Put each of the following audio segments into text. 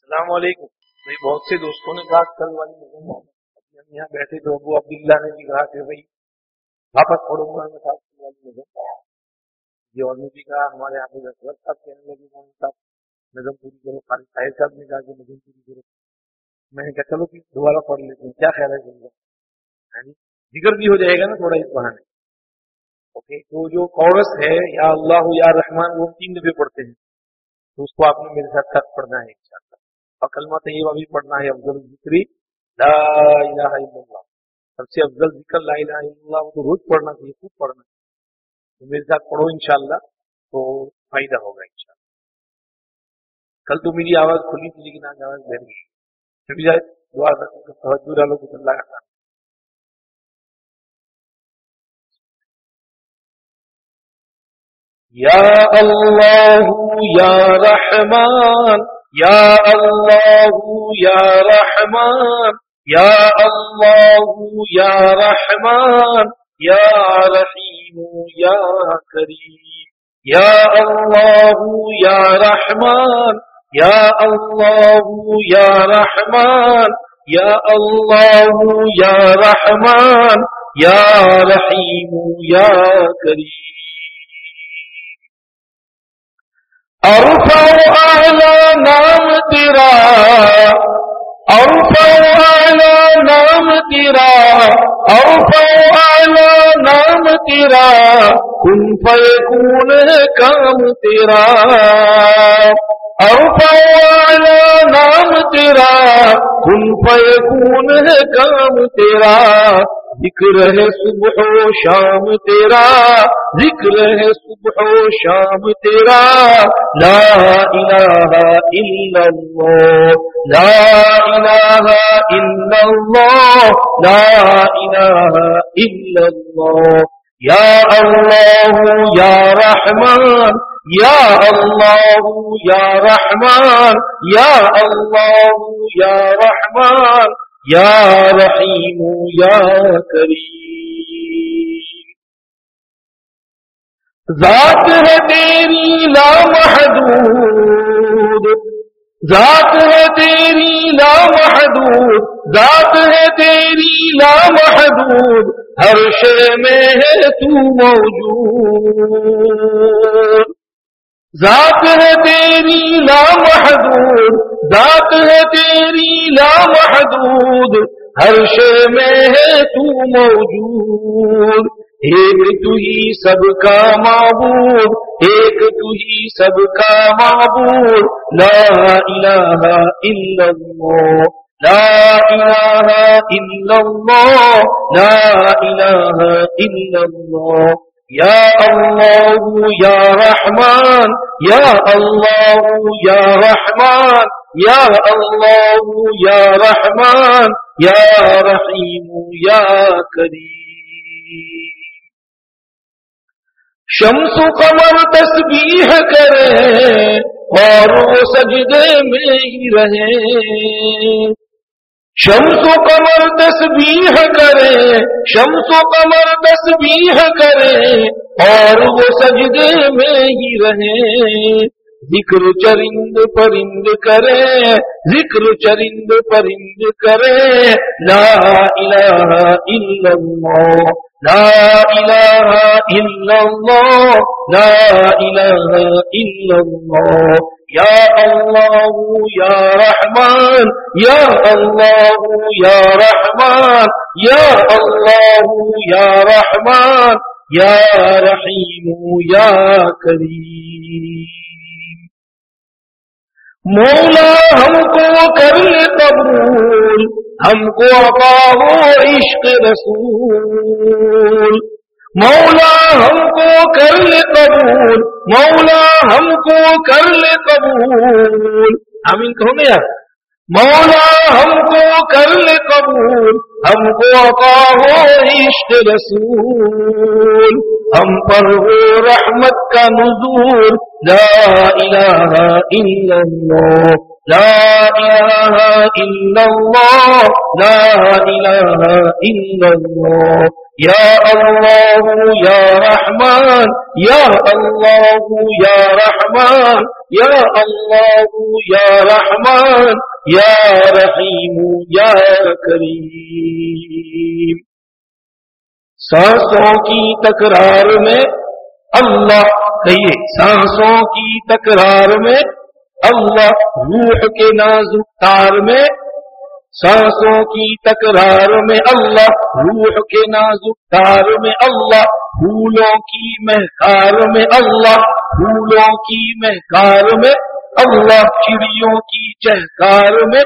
السلام علیکم۔ بھائی بہت سے دوستوں نے کہا، کل والی نظم یہاں بیٹھے تو ابو عبداللہ نے بھی کہا کہ بھائی، واپس پڑھو قرآن صاحب کی والی نظم یہ اور نے بھی کہا، ہمارے حافظ اکبر صاحب کہنے لگے مولانا صاحب نظم پوری کرو خالد طاہر صاحب نے کہا کہ نظم پوری کرو میں نے کہا، چلو کہ دوبارہ پڑھ لیتے ہیں۔ کیا خیال ہے تم یعنی ذکر بھی ہو جائے گا نا تھوڑا اس بہانے۔ اوکے، تو جو کورس ہے، یا اللہ یا رحمان، وہ تین دفعے پڑھتے ہیں۔ تو اس کو آپ نے میرے ساتھ ساتھ پڑھنا ہے ان شاء اللہ اور کلمہ طیبہ بھی پڑھنا ہے، افضل ذکری لا الہ الا اللہ۔ سب سے افضل ذکر لا الہ الا اللہ، وہ تو روز پڑھنا چاہیے، خوب پڑھنا چاہیے۔ میرے ساتھ پڑھو انشاءاللہ، تو فائدہ ہوگا انشاءاللہ۔ کل تو میری آواز کھلی تھی، لیکن آج آواز بہن گئی۔ چلی جائے دعا توجہ ڈالو، کچھ اللہ کا یا اللہ، یا رحمان يا الله يا رحمن يا الله يا رحمن يا رحيم يا كريم يا الله يا رحمن يا الله يا رحمن يا الله يا رحمن يا رحيم يا كريم. ارفع اعلی نام تیرا ارفع اعلی نام تیرا ارفع اعلی نام تیرا کن پے فیکون کام تیرا ارفع اعلی نام تیرا کن فیکون کام تیرا ذکر ہے صبح و شام تیرا، ذکر ہے صبح و شام تیرا، لا الہ الا اللہ، لا الہ الا اللہ، لا الہ الا اللہ یا اللہ، یا رحمان یا اللہ، یا رحمان یا اللہ، یا رحمان یا رحیم، یا کریم ذات ہے تیری لا محدود ذات ہے تیری لا محدود ذات ہے تیری لا محدود ہر شے میں ہے تو موجود۔ ذات ہے تیری لا محدود ذات ہے تیری لا محدود ہر شے میں ہے تو موجود۔ ایک تو ہی سب کا معبود، ایک تو ہی سب کا معبود۔ لا الہ الا اللہ، لا الہ الا اللہ، لا الہ الا اللہ۔ یا اللہ یا رحمان یا اللہ یا رحمان یا اللہ یا رحمان یا رحیم یا کریم شمس و قمر تسبیح کرے، اور وہ سجدے میں ہی رہے۔ شمس و کمر تسبیح کرے شمس و کمر تسبیح کرے اور وہ سجدے میں ہی رہے۔ ذکر چرند پرند کرے، ذکر چرند پرند کرے، لا الہ الا اللہ، لا الہ الا اللہ، لا الہ الا اللہ، یا اللہ، یا رحمان، یا اللہ، یا رحمان، یا اللہ، یا رحمان، یا رحیم، یا کریم۔ مولا ہم کو کر لے قبول، ہم کو عطا ہو عشق رسول۔ مولا ہم کو کر لے قبول، مولا ہم کو کر لے قبول۔ آمین کہو گے یار۔ مولا ہم کو کر قبول۔ कबूल हमको अता हो इश्क रसूल हम पर हो रहमत का नजूर ला इलाहा इल्लल्लाह لا إله إلا الله، لا إله إلا الله. يا الله، يا رحمن، يا الله، يا رحمن، يا الله، يا رحمن، يا رحيم، يا كريم. سانسوں کی تکرار میں اللہ، کہیے، سانسوں کی تکرار میں اللہ روح کے نازک تار میں، سانسوں کی تکرار میں اللہ روح کے نازک تار میں اللہ، پھولوں کی مہکار میں اللہ، پھولوں کی مہکار میں اللہ، چڑیوں کی چہکار میں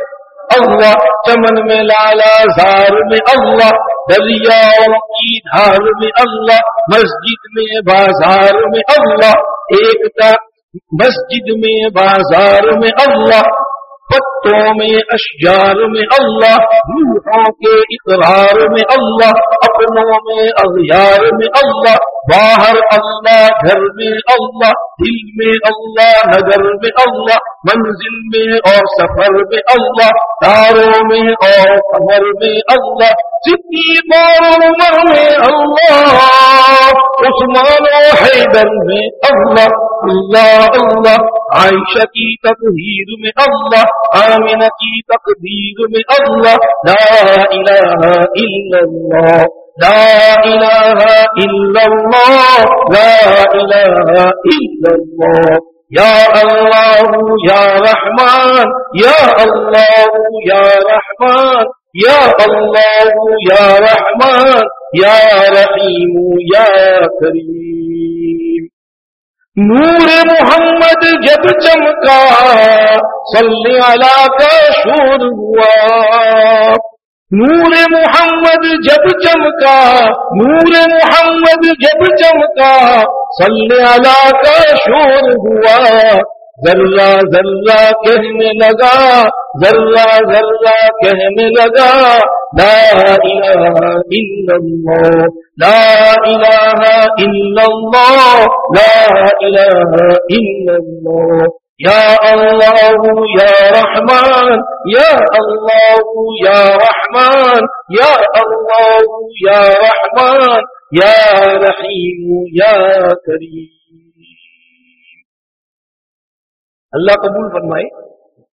اللہ، چمن میں لالا زار میں اللہ، دریاؤں کی دھار میں اللہ، مسجد میں بازار میں اللہ، ایکتا مسجد میں، بازار میں اللہ، پتوں میں، اشجار میں اللہ، روحوں کے اقرار میں اللہ، اپنوں میں، اغیار میں اللہ، باہر اللہ، گھر میں اللہ، دل میں اللہ نگر میں اللہ، منزل میں اور سفر میں اللہ تاروں میں اور قمر میں اللہ سکی بار عمر میں اللہ شيبا میں اللہ اللہ اللہ عائشہ کی تقدیر میں اللہ آمنہ کی تقدیر میں اللہ لا الہ إلا اللہ لا الہ إلا اللہ لا الہ إلا اللہ يا الله يا رحمن. يا الله يا رحمن. يا الله يا رحمن. يا رحيم يا كريم. نور محمد جب چمکا، صلی اللہ کا شور ہوا۔ نور محمد جب چمکا، نور محمد جب چمکا، صلی اللہ کا شور ہوا۔ जर्रा जर्रा कहने लगा जर्रा जर्रा कहने लगा ला इलाहा इल्लल्लाह ला इलाहा इल्लल्लाह ला इलाहा इल्लल्लाह या अल्लाह या रहमान या अल्लाह या रहमान या अल्लाह या रहमान या रहीम या करीम اللہ قبول فرمائے،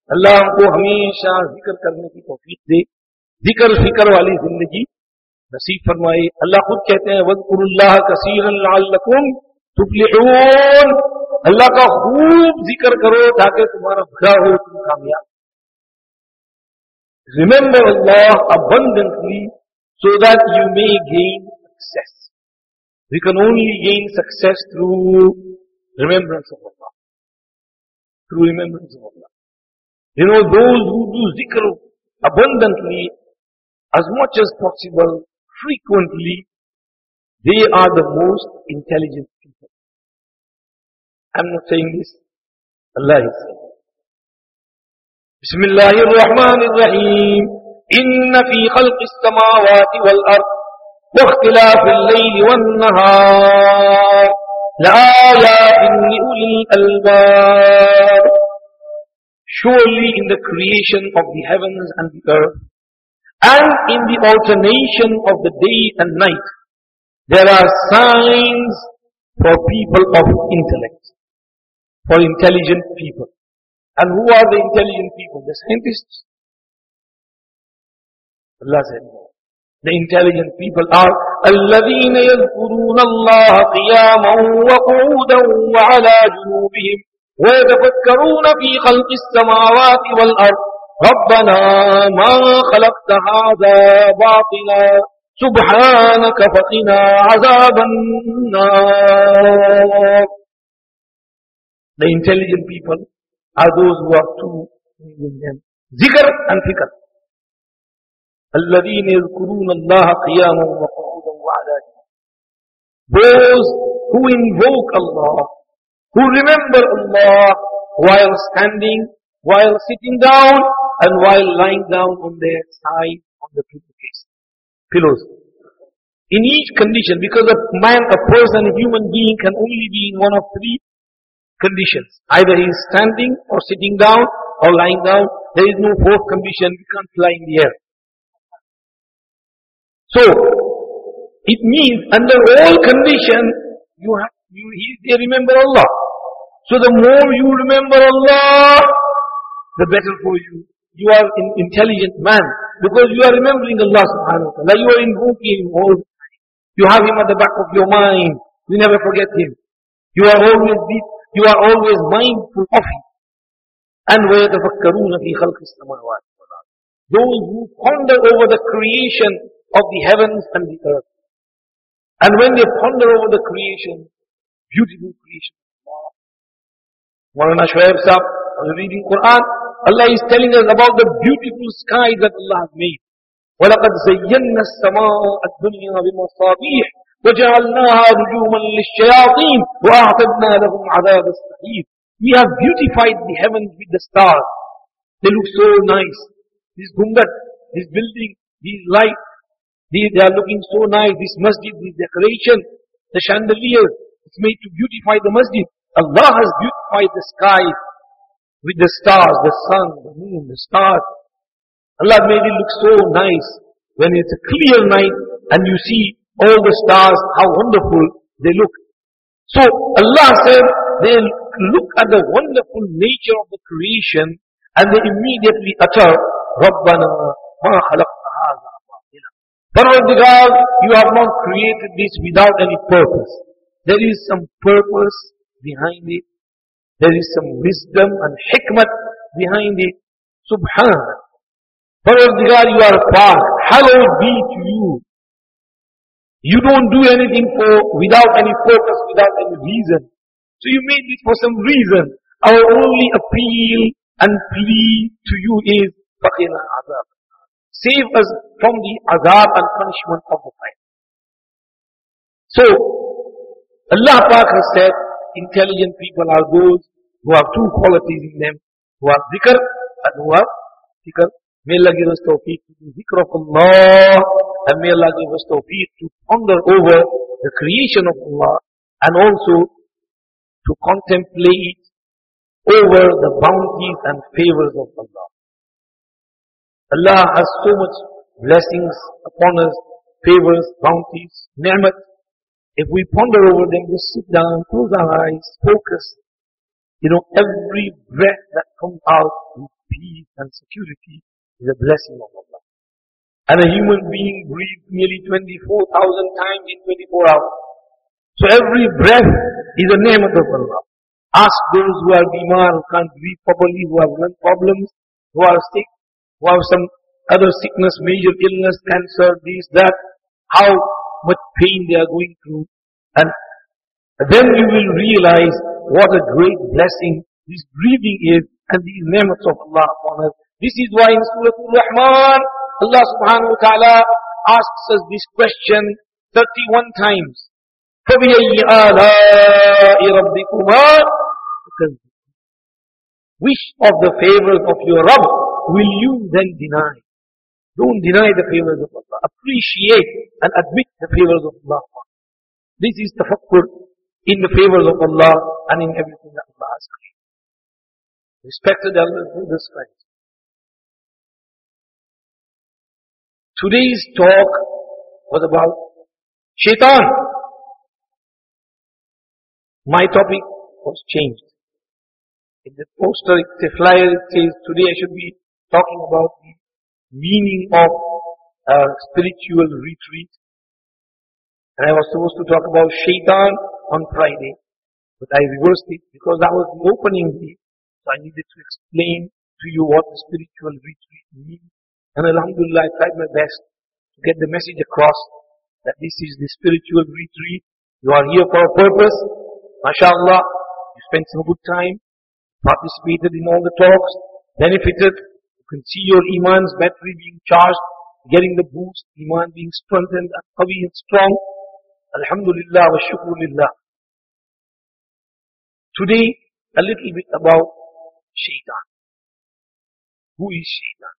اللہ ہم کو ہمیشہ ذکر کرنے کی توفیق دے، ذکر فکر والی زندگی نصیب فرمائے۔ اللہ خود کہتے ہیں وزقر اللہ کثیر اللہ اللہ کا خوب ذکر کرو تاکہ تمہارا بھلا ہو، تم کامیاب۔ Remember Allah abundantly so that you may gain success we can only gain success through remembrance of Allah through remembrance of Allah. You know, those who do zikr abundantly, as much as possible, frequently, they are the most intelligent people. I'm not saying this. Allah is saying. بسم الله الرحمن الرحيم إن في خلق السماوات والأرض واختلاف الليل والنهار لآيات لأولي الألباب Surely in the creation of the heavens and the earth and in the alternation of the day and night there are signs for people of intellect, for intelligent people. And who are the intelligent people? The scientists. Allah said no. The intelligent people are الذين يذكرون الله قياما وقعودا وعلى جنوبهم ويتفكرون في خلق السماوات والأرض ربنا ما خلقت هذا باطلا سبحانك فقنا عذاب النار The intelligent people are those who are two in them. Zikr and fikr. الذين يذكرون الله قياما وقعودا وعلى Those who invoke Allah, who remember Allah while standing, while sitting down, and while lying down on their side on the pillowcase, pillows. In each condition, because a man, a person, a human being can only be in one of three conditions. Either he is standing or sitting down or lying down. There is no fourth condition. We can't fly in the air. So, it means under all conditions, you have, you, they remember Allah. So the more you remember Allah, the better for you. You are an intelligent man because you are remembering Allah subhanahu wa ta'ala. You are invoking Him all the time. You have Him at the back of your mind. You never forget Him. You are always deep, you are always mindful of Him. And وَيَتَفَكَّرُونَ فِي خَلْقِ السَّمَاوَاتِ وَالْأَرْضِ Those who ponder over the creation of the heavens and the earth. And when they ponder over the creation, beautiful creation of Allah. Maulana Shoaib Sahib was reading Quran. Allah is telling us about the beautiful sky that Allah has made. وَلَقَدْ زَيَّنَّا السَّمَاءَ الدُّنْيَا بِمَصَابِيحِ وَجَعَلْنَاهَا رُجُومًا لِلشَّيَاطِينِ وَأَعْتَدْنَا لَهُمْ عَذَابَ السَّعِيرِ We have beautified the heavens with the stars. They look so nice. This gumbat, this building, these lights, they, they are looking so nice. This masjid, this decoration, the chandeliers, it's made to beautify the masjid. Allah has beautified the sky with the stars, the sun, the moon, the stars. Allah made it look so nice when it's a clear night and you see all the stars, how wonderful they look. So Allah said they look at the wonderful nature of the creation and they immediately utter, رَبَّنَا مَا خَلَقْتَ that was you have not created this without any purpose. There is some purpose behind it. There is some wisdom and hikmat behind it. Subhanallah. Parvardigar, you are far. Hallowed be to you. You don't do anything for without any purpose, without any reason. So you made it for some reason. Our only appeal and plea to you is Fakina Azab. Save us from the azab and punishment of the fire. So, Allah Pak has said, intelligent people are those who have two qualities in them, who have dhikr and who have dhikr. May Allah give us tawfiq to do dhikr of Allah and may Allah give us tawfiq to ponder over the creation of Allah and also to contemplate over the bounties and favors of Allah. Allah has so much blessings upon us, favors, bounties, ni'mat. If we ponder over them, just sit down, close our eyes, focus. You know, every breath that comes out with peace and security is a blessing of Allah. And a human being breathes nearly 24,000 times in 24 hours. So every breath is a name of Allah. Ask those who are bimar, who can't breathe properly, who have lung problems, who are sick, who have some other sickness, major illness, cancer, this, that, how much pain they are going through. And then you will realize what a great blessing this breathing is and these ni'mats of Allah upon us. This is why in Surah Al-Rahman, Allah subhanahu wa ta'ala asks us this question 31 times. فَبِأَيِّ آلَاءِ رَبِّكُمَا Which of the favors of your Rabb will you then deny? Don't deny the favors of Allah. Appreciate and admit the favors of Allah. This is tafakkur in the favors of Allah and in everything that Allah has created. Respected elders, brothers, friends. Today's talk was about shaitan. My topic was changed. In the poster, it's a flyer, it says today I should be talking about the meaning of a spiritual retreat. And I was supposed to talk about shaitan on Friday, but I reversed it because that was the opening day. So I needed to explain to you what the spiritual retreat means. And Alhamdulillah, I tried my best to get the message across that this is the spiritual retreat. You are here for a purpose. MashaAllah, you spent some good time, participated in all the talks, benefited. Can see your Iman's battery being charged, getting the boost, Iman being strengthened heavy and strong. Alhamdulillah wa shukrulillah. Today, a little bit about Shaitan. Who is Shaitan?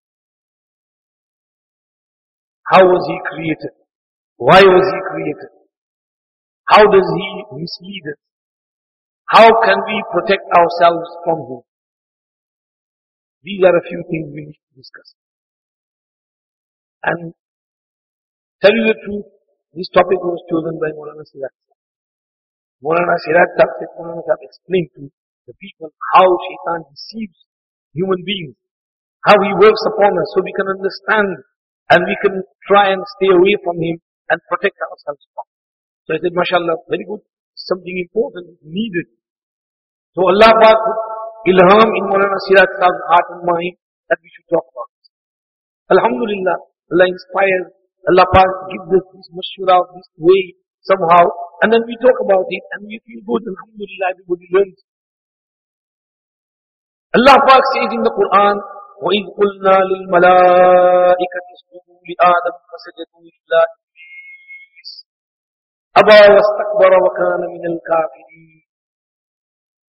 How was he created? Why was he created? How does he mislead us? How can we protect ourselves from him? These are a few things we need to discuss. And tell you the truth, this topic was chosen by Maulana Siraj. Maulana Siraj said, Maulana Sahib explained to the people how shaitan deceives human beings, how he works upon us so we can understand and we can try and stay away from him and protect ourselves from him. So I said, mashallah, very good, something important, needed. So Allah ilham in Maulana Siraj Sahib's heart and mind that we should talk about. Alhamdulillah, Allah inspires, Allah gives us this mashura, this way somehow, and then we talk about it and we feel good, Alhamdulillah, everybody learns. Allah Pak says in the Quran, وَإِذْ قُلْنَا لِلْمَلَائِكَةِ اسْجُدُوا لِآدَمَ فَسَجَدُوا إِلَّا إِبْلِيسَ أَبَى وَاسْتَكْبَرَ وَكَانَ مِنَ الْكَافِرِينَ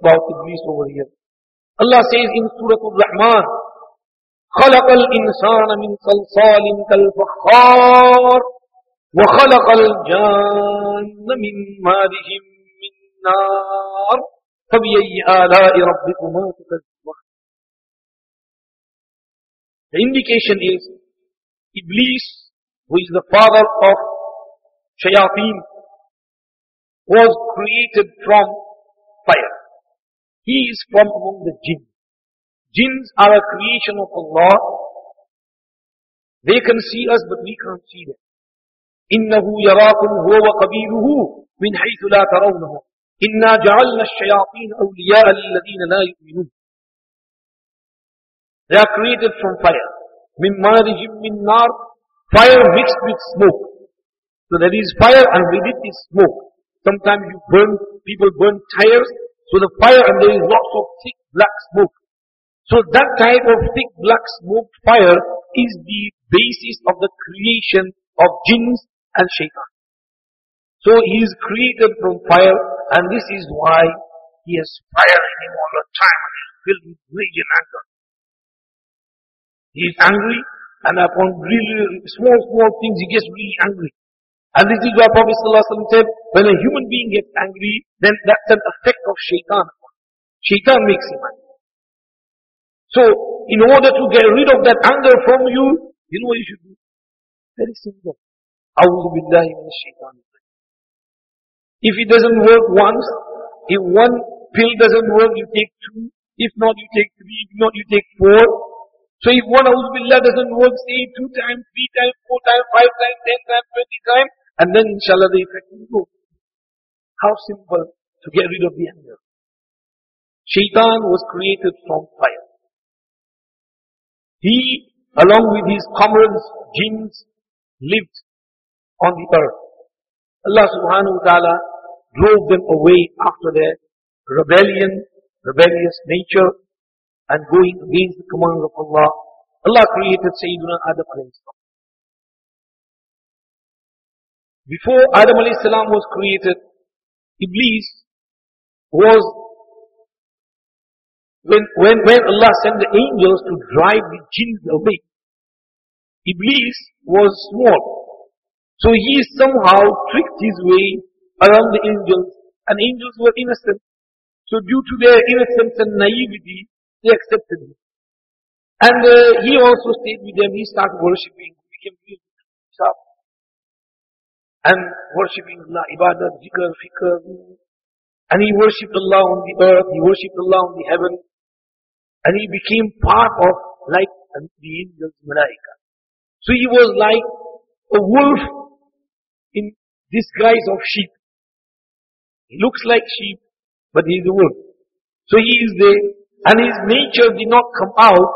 about Iblis over here. Allah says in Surah Al-Rahman, خلق الإنسان من صلصال كالفخار وخلق الجان من مارج من نار فبأي آلاء ربكما تكذبان The indication is Iblis, who is the father of Shayateen, was created from fire. He is from among the jinn. Jinns are a creation of Allah. They can see us, but we can't see them. إنه يراكم هو وقبيله من حيث لا ترونهم إنا جعلنا الشياطين أولياء للذين لا يؤمنون They are created from fire. من مارج من نار Fire mixed with smoke. So there is fire and with it is smoke. Sometimes you burn, people burn tires, so the fire and there is lots of thick black smoke. So that type of thick black smoke fire is the basis of the creation of jinns and shaitan. So he is created from fire and this is why he has fire in him all the time and he is filled with rage and anger. He is angry and upon really small, small things he gets really angry. And this is why Prophet ﷺ said, when a human being gets angry, then that's an effect of shaitan. Shaitan makes him angry. So, in order to get rid of that anger from you, you know what you should do? Very simple. A'udhu billahi minash shaitan. If it doesn't work once, if one pill doesn't work, you take two. If not, you take three. If not, you take four. So if one a'udhu billah doesn't work, say two times, three times, four times, five times, ten times, twenty times, and then inshallah the effect will go. How simple to get rid of the anger. Shaitan was created from fire. He, along with his comrades, jinns, lived on the earth. Allah subhanahu wa ta'ala drove them away after their rebellion, rebellious nature, and going against the commands of Allah. Allah created Sayyidina Adam alayhi. Before Adam alayhi salam was created, Iblis was when, when, when Allah sent the angels to drive the jinns away, Iblis was small. So he somehow tricked his way around the angels, and angels were innocent. So due to their innocence and naivety, they accepted him. And uh, he also stayed with them. He started worshipping, became and worshipping Allah, ibadah, zikr, fikr. And he worshipped Allah on the earth, he worshipped Allah on the heaven, and he became part of like the angels, malaika. So he was like a wolf in disguise of sheep. He looks like sheep, but he is a wolf. So he is there, and his nature did not come out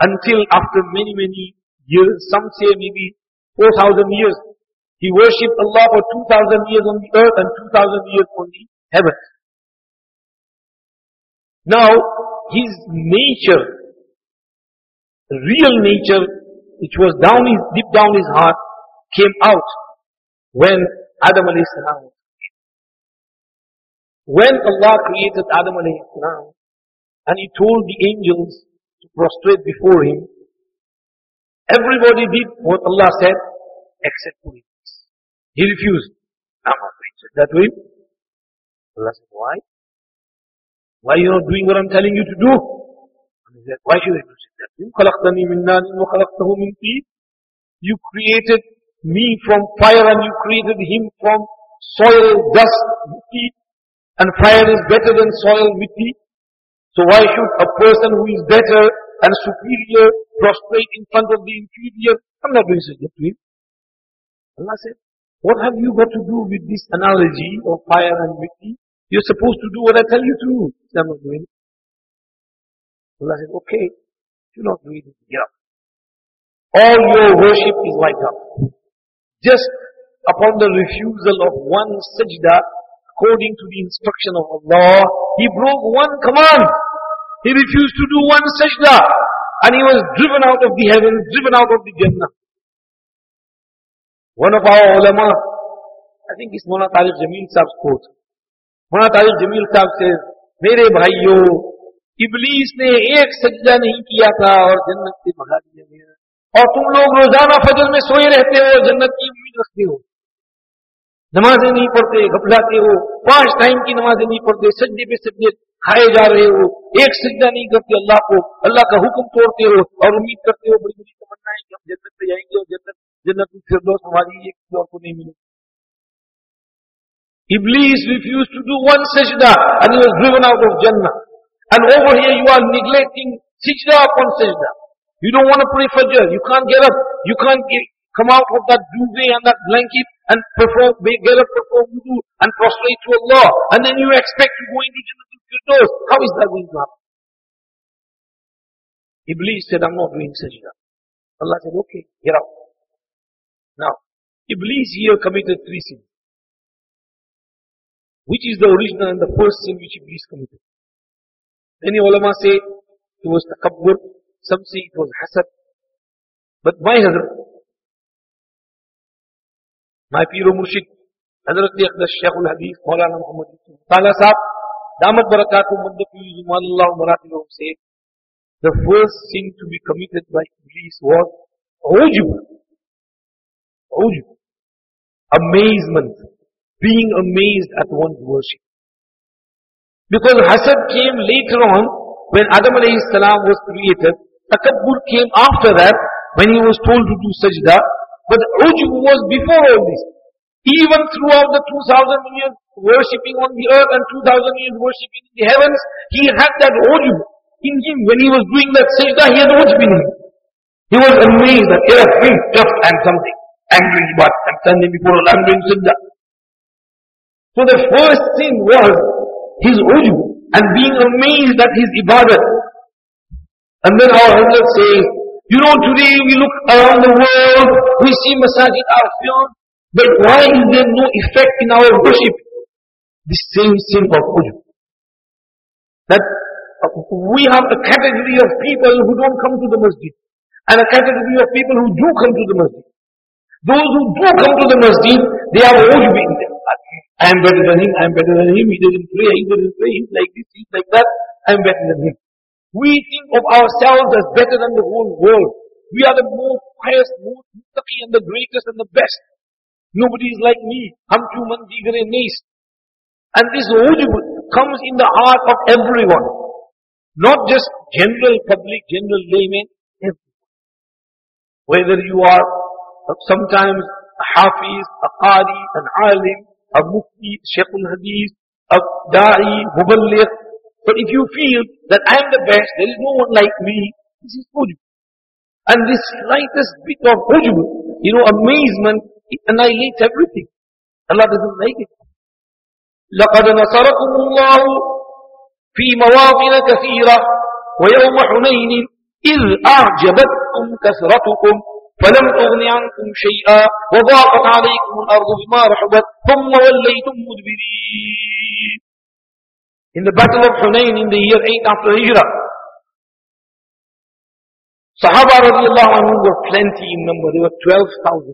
until after many, many years. Some say maybe 4,000 years. He worshipped Allah for 2,000 years on the earth and 2,000 years on the heavens. Now, his nature, real nature, which was down his, deep down his heart, came out when Adam was. When Allah created Adam alayhi salam, and he told the angels to prostrate before him, everybody did what Allah said, except for him. He refused. I'm not doing it that way. Allah said, why? Why are you not doing what I'm telling you to do? And he said, why should I do it that way? You created me from fire and you created him from soil, dust, mitti. And fire is better than soil, mitti. So why should a person who is better and superior prostrate in front of the inferior? I'm not doing such a thing. Allah said, what have you got to do with this analogy of fire and mitti? You're supposed to do what I tell you to do. I'm not doing it. Allah said, okay, you're not doing it. Get up. All your worship is wiped out. Just upon the refusal of one sajda, according to the instruction of Allah, he broke one command. He refused to do one sajda. And he was driven out of the heavens, driven out of the Jannah. One of our علما I think it's Mona Tariq Jamil Saab's quote. Mona Tariq Jamil Saab says, میرے بھائیو ابلیس نے ایک سجدہ نہیں کیا تھا اور جنت سے بھگا دیا گیا اور تم لوگ روزانہ فجر میں سوئے رہتے ہو جنت کی امید رکھتے ہو۔ نمازیں نہیں پڑھتے گھبراتے ہو۔ پانچ ٹائم کی نمازیں نہیں پڑھتے سجدے پہ سجدے کھائے جا رہے ہو۔ ایک سجدہ نہیں کرتے اللہ کو اللہ کا حکم توڑتے ہو اور امید کرتے ہو بڑی بڑی تمنا ہے کہ ہم جنت پہ جائیں گے اور جنت फिर दो हमारी एक किसी और को नहीं मिलेगी Iblis refused to do one sajda and he was driven out of Jannah. And over here you are neglecting sajda upon sajda. You don't want to pray Fajr. You can't get up. You can't get, come out of that duvet and that blanket and perform, get up, perform wudu and prostrate to Allah. And then you expect to go into Jannah Firdaus. How is that going to happen? Iblis said, I'm not doing sajda. Allah said, okay, get out. Now, Iblis here committed three sins. Which is the original and the first sin which Iblis committed? Many ulama say it was takabbur, some say it was hasad. But my Hazrat, my Piro Murshid, Hazrat Yaqdas Shaykh al-Hadith, Maulana Muhammad Talha Sahab, Damat Barakatuh Maddafi Zumanullah Maratihum say, the first sin to be committed by Iblis was ujub. Ujub. Amazement. Being amazed at one's worship. Because hasad came later on when Adam salam was created. Takabbur came after that when he was told to do sajda. But ujub was before all this. Even throughout the 2000 years worshipping on the earth and 2000 years worshipping in the heavens, he had that ujub in him. When he was doing that sajda, he had ujub in him. He was amazed that, yeah, big, tough and something. Angry, but I'm standing before doing sajda. So the first sin was his ujub and being amazed at his ibadat. And then our Hazrat says, you know today we look around the world, we see masajid are filled, but why is there no effect in our worship? The same sin of ujub. That we have a category of people who don't come to the masjid and a category of people who do come to the masjid. Those who do come to the masjid, they have ujub in them. I am better than him, I am better than him, he doesn't pray, he doesn't pray, he's like this, he's like that, I am better than him. We think of ourselves as better than the whole world. We are the most pious, most muttaqi and the greatest and the best. Nobody is like me. Hum man digre naist. And this ujub comes in the heart of everyone. Not just general public, general laymen, everyone. Whether you are sometimes a hafiz, a qari, an alim, a mufti, shaykh al-hadith, a da'i, muballigh. But if you feel that I am the best, there is no one like me, this is ujub. And this slightest bit of ujub, you know, amazement, it annihilates everything. Allah doesn't like it. لقد نصركم الله في مواطن كثيرة ويوم حنين إذ أعجبتكم كثرتكم film تغن عنكم شيئا وضاقت عليكم الأرض بما رحبت ثم وليتم مدبرين In the battle of Hunayn in the year 8 after Hijrah, Sahaba radiallahu anhu were plenty in number. They were 12,000.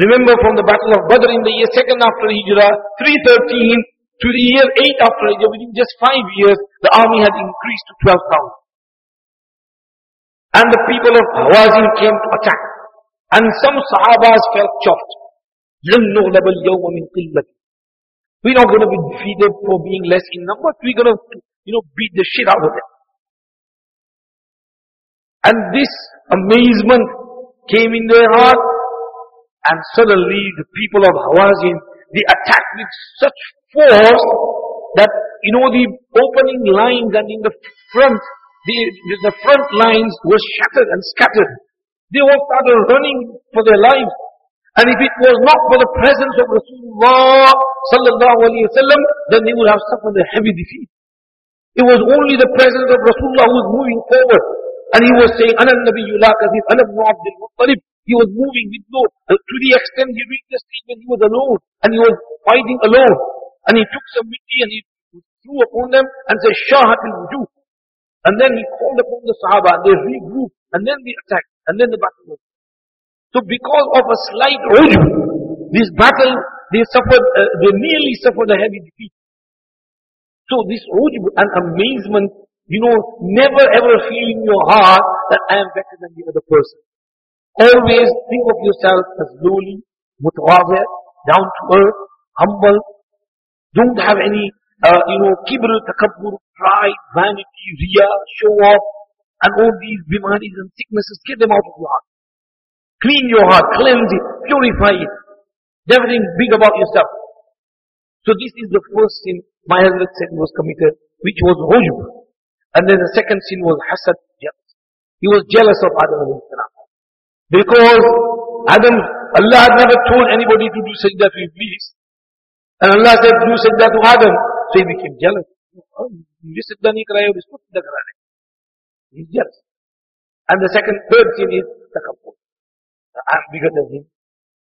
Remember from the battle of Badr in the year 2nd after Hijrah, 313 to the year 8 after Hijrah, within just 5 years, the army had increased to 12,000. And the people of Hawazin came to attack. And some Sahabas felt shocked. We're not going to be defeated for being less in number. We're going to, you know, beat the shit out of them. And this amazement came in their heart. And suddenly the people of Hawazin, they attacked with such force that, you know, the opening lines and in the front the, the front lines were shattered and scattered. They all started running for their lives. And if it was not for the presence of Rasulullah sallallahu alayhi wasallam, then they would have suffered a heavy defeat. It was only the presence of Rasulullah who was moving forward. And he was saying, Ana Nabiyyu la kadhib, Ana ibn Abdul Muttalib. He was moving with no, to the extent he reached the stage when he was alone. And he was fighting alone. And he took some mitti and he threw upon them and said, Shahat al-wujuh. And then he called upon the Sahaba and they regrouped. And then they attacked. And then the battle. So because of a slight ujb, this battle, they suffered, uh, they nearly suffered a heavy defeat. So this ujb and amazement, you know, never ever feel in your heart that I am better than the other person. Always think of yourself as lowly, mutawazir, down to earth, humble. Don't have any, uh, you know, kibr, takabbur, pride, vanity, riya, show off, and all these bimaris and sicknesses, get them out of your heart. Clean your heart, cleanse it, purify it. Never think big about yourself. So this is the first sin my husband said was committed, which was ujb. And then the second sin was hasad, jealous. He was jealous of Adam. Because Adam, Allah had never told anybody to do sajda to Iblis. And Allah said, do sajda to Adam he became jealous. You siddha nahi karaya aur isko siddha kara rahe. He's jealous. And the second, third sin is takabbur. I'm bigger than him.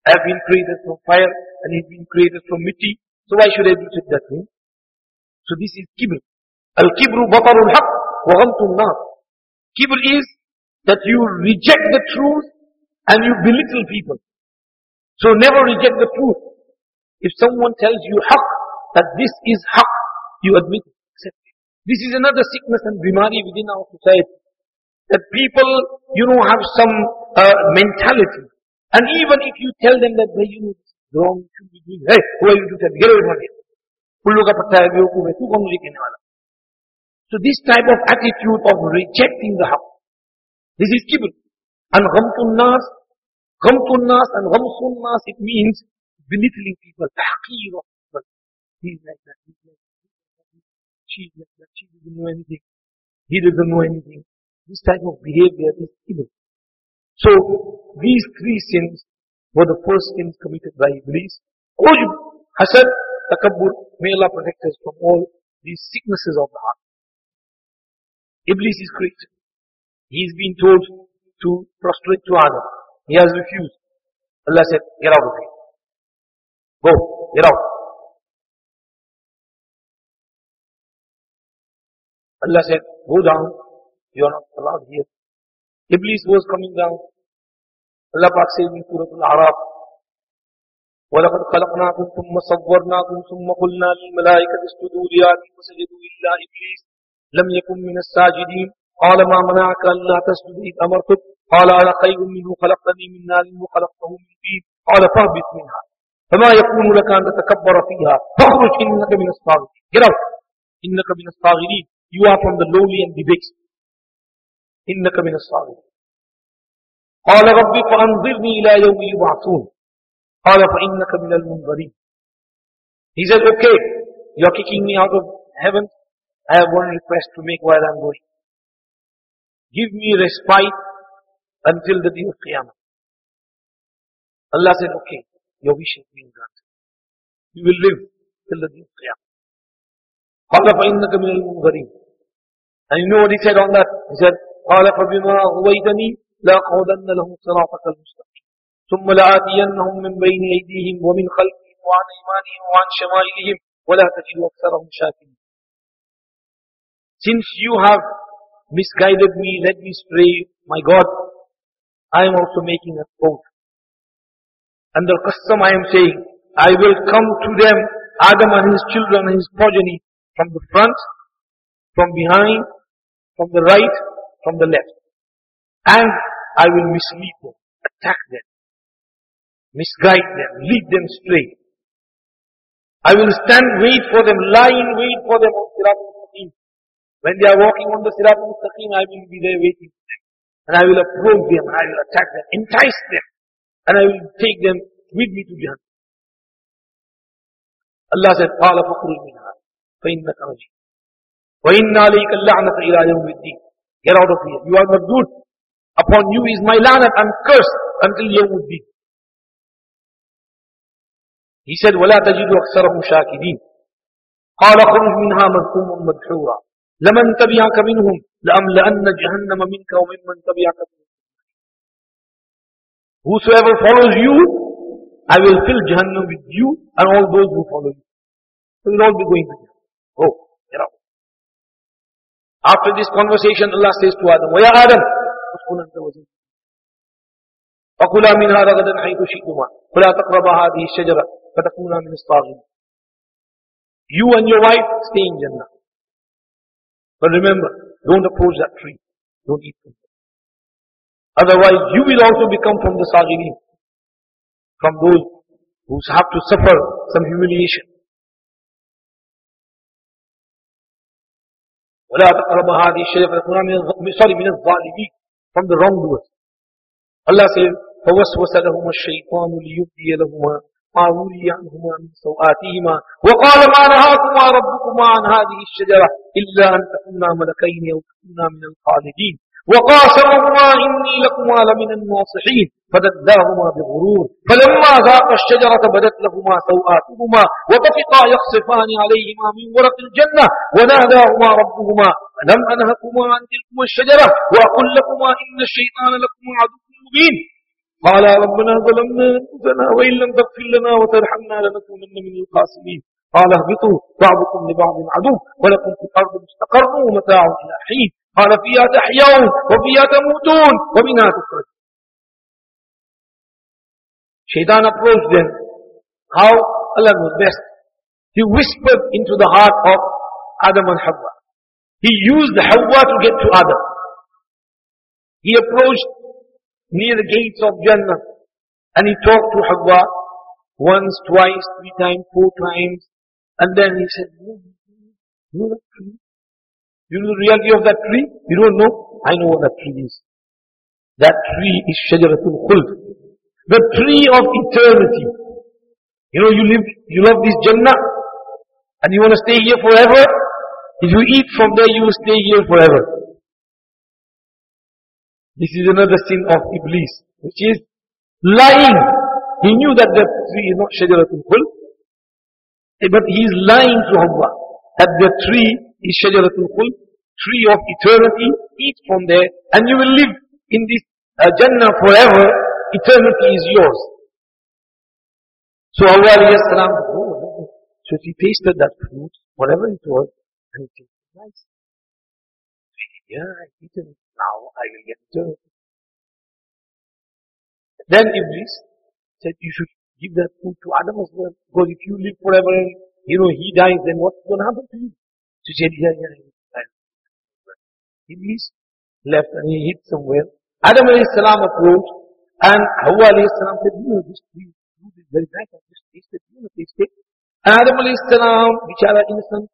I've been created from fire and he's been created from mitti. So why should I do such a thing? So this is kibr. Al-kibru batarul haq wa ghamtun nas. Kibr is that you reject the truth and you belittle people. So never reject the truth. If someone tells you haq, that this is haq, you admit it. This is another sickness and bimari within our society. That people, you know, have some uh, mentality. And even if you tell them that, hey, you know, this wrong, you should be doing, hey, who are you to tell? Get away from it. So this type of attitude of rejecting the haq, this is kibr. And ghamtun nas, ghamtun nas and ghamsun nas, it means belittling people, tahqir of he's like that she's like that she doesn't know anything he doesn't know anything this type of behavior is evil. so these three sins were the first sins committed by Iblis ujb hasad takabbur, may Allah protect us from all these sicknesses of the heart. Iblis is great. He's been told to prostrate to Adam. He has refused. Allah said, get out of here. Go, get out. Allah said, go down. You are not allowed here. Iblis was coming down. Allah Pak says in Surah Al-Araf, ولقد خلقناكم ثم صورناكم ثم قلنا للملائكة اسجدوا لآدم فسجدوا إلا إبليس لم يكن من الساجدين قال ما منعك ألا تسجد إذ أمرتك؟ قال أنا خير منه. خلقتني من نار وخلقته من طين. قال فاهبط منها. فما يكون لك أن تتكبر فيها. فاخرج إنك من الصاغرين. Get out. إنك من الصاغرين. You are from the lowly and debased إنك من الصاغرين قال ربي فأنظرني إلى يوم يبعثون قال فإنك من المنظرين He said, okay, you're kicking me out of heaven. I have one request to make while I'm going. Give me respite until the day of Qiyamah. Allah said, okay, your wish has been granted. You will live till the day of Qiyamah. قال فإنك من المنظرين And you know what he said on that? He said, قال فبما غويتني لأقعدن لهم صراطك المستقيم ثم لآتينهم من بين أيديهم ومن خلفهم وعن أيمانهم وعن شمائلهم ولا تجد أكثرهم شاكرين since you have misguided me, led me astray, my God, I am also making a oath. Under custom I am saying, I will come to them, Adam and his children and his progeny, from the front, from behind, from the right, from the left. And I will mislead them, attack them, misguide them, lead them astray. I will stand wait for them, lie in wait for them on Sirat al-Mustaqim. When they are walking on the Sirat al-Mustaqim, I will be there waiting for them. And I will approach them, I will attack them, entice them. And I will take them with me to Jannah. Allah said, قال فخرج منها فإنك رجيم وإن عليك اللعنة إلى يوم الدين Get out of here. You are good. Upon you is my lanat and curse until يوم الدين. He said, ولا تجد أكثرهم شاكرين قال خرج منها مذكوما مدحورا لمن تبعك منهم لأملأن جهنم منك وممن تبعك منهم Whosoever follows you, I will fill Jahannam with you and all those who follow you. So we'll all be going to Jahannam. Out. After this conversation, Allah says to Adam, وَيَا آدَمْ اسْكُنْ أَنْتَ وَزَوْجُكَ وَكُلَا مِنْهَا رَغَدًا حَيْثُ شِئْتُمَا وَلَا تَقْرَبَا هَذِهِ الشَّجَرَةَ فَتَكُونَا مِنَ الطَّاغِينَ You and your wife stay in Jannah. But remember, don't approach that tree. Don't eat from it. Otherwise, you will also become from the Sajirin. From those who have to suffer some humiliation. ولا تقرب هذه الشجرة فتكونا من sorry من الظالمين from the wrongdoers. Allah says فوسوس لهما الشيطان ليبدي لهما ما ولي عنهما من سوآتهما وقال ما نهاكما ربكما عن هذه الشجرة إلا أن تكونا ملكين أو تكونا من الخالدين وقاسمهما إني لكما لمن الناصحين فدلاهما بغرور فلما ذاق الشجرة بدت لهما سوآتهما وطفقا يخصفان عليهما من ورق الجنة وناداهما ربهما ألم أنهكما عن تلكما الشجرة؟ وأقل لكما إن الشيطان لكما عدو مبين. قال ربنا ظلمنا أنفسنا وإن لم تغفر لنا وترحمنا لنكونن من الخاسرين. قال اهبطوا بعضكم لبعض عدو ولكم في الأرض مستقر ومتاع إلى حين. قال فيها تحيون وفيها تموتون ومنها تخرجون Shaitan approached them. How? Allah knows best. He whispered into the heart of Adam and Hawa. He used Hawa to get to Adam. He approached near the gates of Jannah and he talked to Hawa once, twice, three times, four times. And then he said, know that tree? You know the reality of that tree? You don't know? I know what that tree is. That tree is Shajaratul Khuld. The tree of eternity. You know, you live, you love this Jannah and you want to stay here forever. If you eat from there, you will stay here forever. This is another sin of Iblis, which is lying. He knew that that tree is not Shajaratul Khuld, but he is lying to Allah that the tree is Shajaratul Khuld, tree of eternity, eat from there, and you will live in this uh, Jannah forever, eternity is yours. So Allah salam, oh, so he tasted that fruit, whatever it was, and it tasted nice. Yeah, I've it. Now I will get eternity. Then Iblis said, you should give that food to Adam as well. Because if you live forever and, you know, he dies, then what's going to happen to you? So he said, yeah, yeah. Iblis left and he hid somewhere. Adam alayhi salam approached and Hawa alayhi salam said, know, this tree, fruit is very nice. I just tasted, you know, taste it. And Adam alayhi salam, bichara innocent,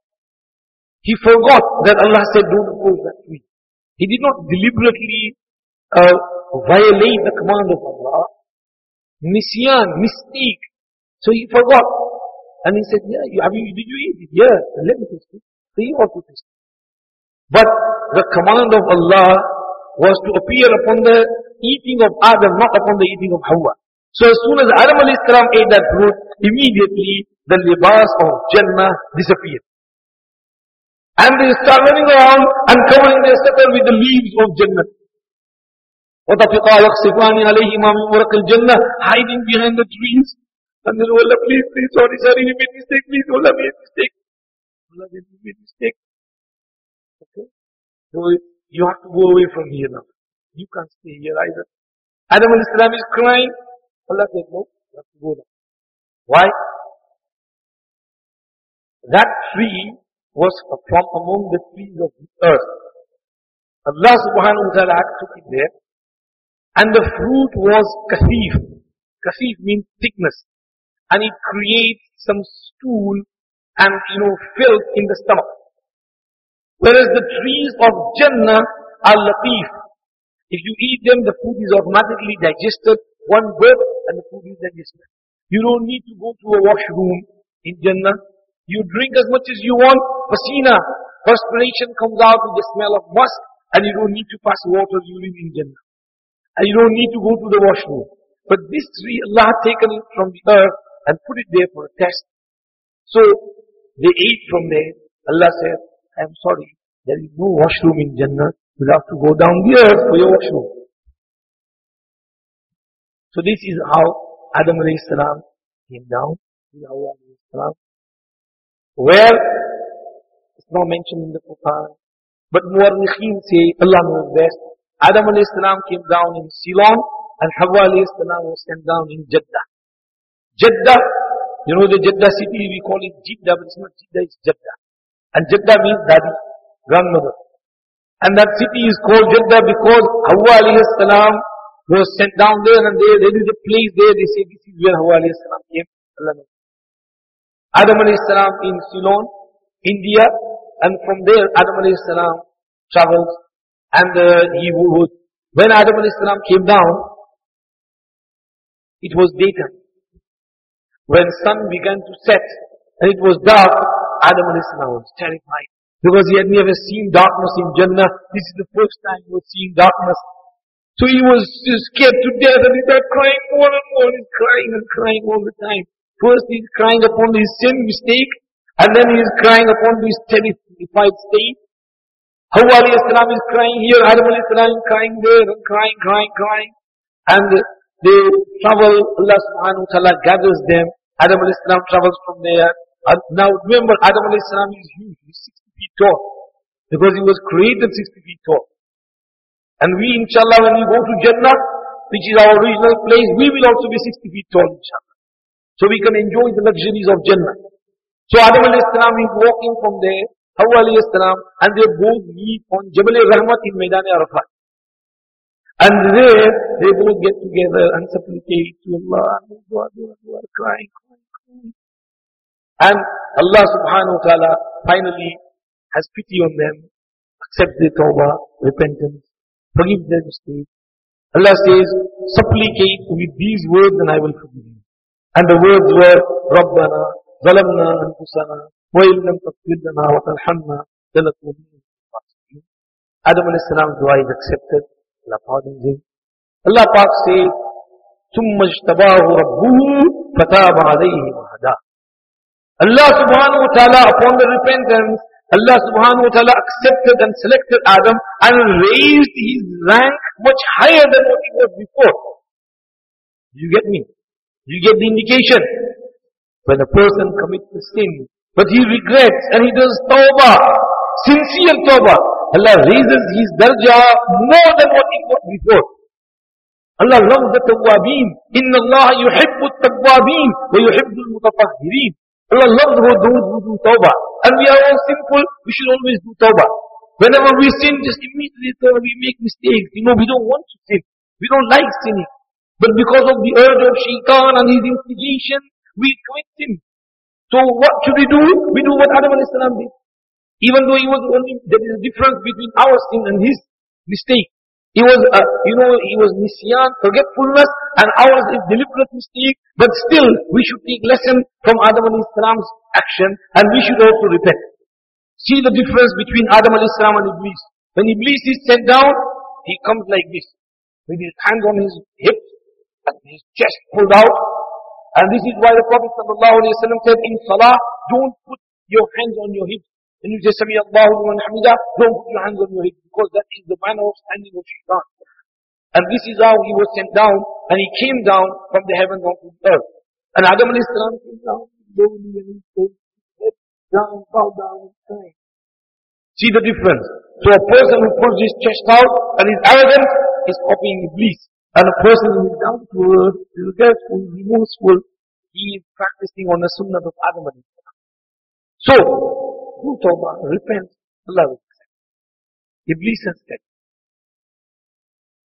he forgot that Allah said, don't approach that tree. He did not deliberately uh, violate the command of Allah. Nisyan, mistake. So he forgot. And he said, yeah, you, have you, did you eat it? Yeah, let me taste it. So he also tasted But the command of Allah was to appear upon the eating of Adam, not upon the eating of Hawa. So as soon as Adam alayhi salam ate that fruit, immediately the libas of Jannah disappeared. And they start running around and covering their sucker with the leaves of Jannah. وَطَفِقَا يَخْصِفَانِ عَلَيْهِمَا مِنْ وَرَقِ الْجَنَّةِ Hiding behind the trees. And then, Allah, please, please, sorry, sorry, we made mistake, please, Allah, we made mistake. Allah, we made mistake. Okay? You have to go away from here now. You can't stay here either. Adam al-Islam is crying. Allah said, no, you have to go now. Why? That tree was from among the trees of the earth. Allah subhanahu wa ta'ala took it there. And the fruit was kasif. Kasif means thickness. And it creates some stool and, you know, filth in the stomach. Whereas the trees of Jannah are latif. If you eat them, the food is automatically digested. One breath and the food is digested. You don't need to go to a washroom in Jannah. You drink as much as you want. Pasina, perspiration comes out with the smell of musk and you don't need to pass water urine in Jannah. And you don't need to go to the washroom. But this tree, Allah had taken it from the earth and put it there for a test. So, they ate from there. Allah said, I'm sorry, there is no washroom in Jannah. You'll have to go down earth for your washroom. So this is how Adam alayhi came down. Alayhi salam. Where it's not mentioned in the Quran. But Muwarrikheen say, Allah knows best. Adam alayhi came down in Ceylon and Hawa alayhi was sent down in Jeddah. Jeddah, you know the Jeddah city, we call it Jeddah, but it's not Jeddah, it's Jeddah. And Jeddah means daddy, grandmother. And that city is called Jeddah because Hawa alayhi salam was sent down there and there, there is a place there, they say this is where Hawa alayhi salam came. Allah. Adam alayhi salam in Ceylon, India, and from there Adam alayhi salam travels and uh, he would, when Adam alayhi salam came down, it was daytime. When sun began to set and it was dark, Adam was terrified because he had never seen darkness in Jannah. This is the first time he was seeing darkness. So he was scared to death and he started crying more and more. He's crying and crying all the time. First he's crying upon his sin mistake and then he's crying upon his terrified state. Hawa alayhi is crying here, Adam alayhi is crying there, and crying, crying, crying. And they travel, Allah subhanahu wa ta'ala gathers them. Adam alayhi salam travels from there. And now remember, Adam alayhi salam is huge, he's 60 feet tall. Because he was created 60 feet tall. And we, inshallah, when we go to Jannah, which is our original place, we will also be 60 feet tall, inshallah. So we can enjoy the luxuries of Jannah. So Adam alayhi salam is walking from there, Hawa alayhi salam, and they both meet on Jabal Rahmat in Maidan Arafat. And there, they both get together and supplicate to Allah, and dua, dua, crying, crying, crying. And Allah subhanahu wa ta'ala finally has pity on them, accept their tawbah, repentance, forgive their mistakes. Allah says, supplicate with these words and I will forgive you. And the words were, ربنا ظلمنا أنفسنا وإن لم تغفر لنا وترحمنا لنكونن من الخاسرين. Adam alayhi salam's dua is accepted. Allah pardons him. Allah Pak says, ثم اجتباه ربه فتاب عليه وهداه. Allah subhanahu wa ta'ala upon the repentance, Allah subhanahu wa ta'ala accepted and selected Adam and raised his rank much higher than what it was before. You get me? You get the indication? When a person commits a sin, but he regrets and he does tawbah, sincere tawbah, Allah raises his darjah more than what it was before. Allah loves the tawwabin. Inna Allah yuhibbu tawwabin wa yuhibbu al-mutatahhirin. Allah loves those who do tawbah. And we are all sinful, we should always do tawbah. Whenever we sin, just immediately we make mistakes. You know, we don't want to sin. We don't like sinning. But because of the urge of shaitan and his instigation, we commit sin. So what should we do? We do what Adam a.s. did. Even though he was only, there is a difference between our sin and his mistake. He was, uh, you know, he was nisyan, forgetfulness, and ours is deliberate mistake. But still, we should take lesson from Adam a.s. action, and we should also repent. See the difference between Adam a.s. and Iblis. When Iblis is sent down, he comes like this, with his hands on his hips, and his chest pulled out. And this is why the Prophet ﷺ said in Salah, don't put your hands on your hips. When you just say Sami Allahu liman hamida, don't put your hands on your head because that is the manner of standing of shaitan. And this is how he was sent down and he came down from the heavens onto the earth. And Adam alayhi salam came down, slowly and he down, bow down and crying. See the difference. So a person who pulls his chest out and is arrogant is copying Iblis. And a person who is down to earth, regretful, remorseful, he is practicing on the sunnah of Adam alayhi salam. So, do tawbah, repent, Allah will accept. Iblis has said,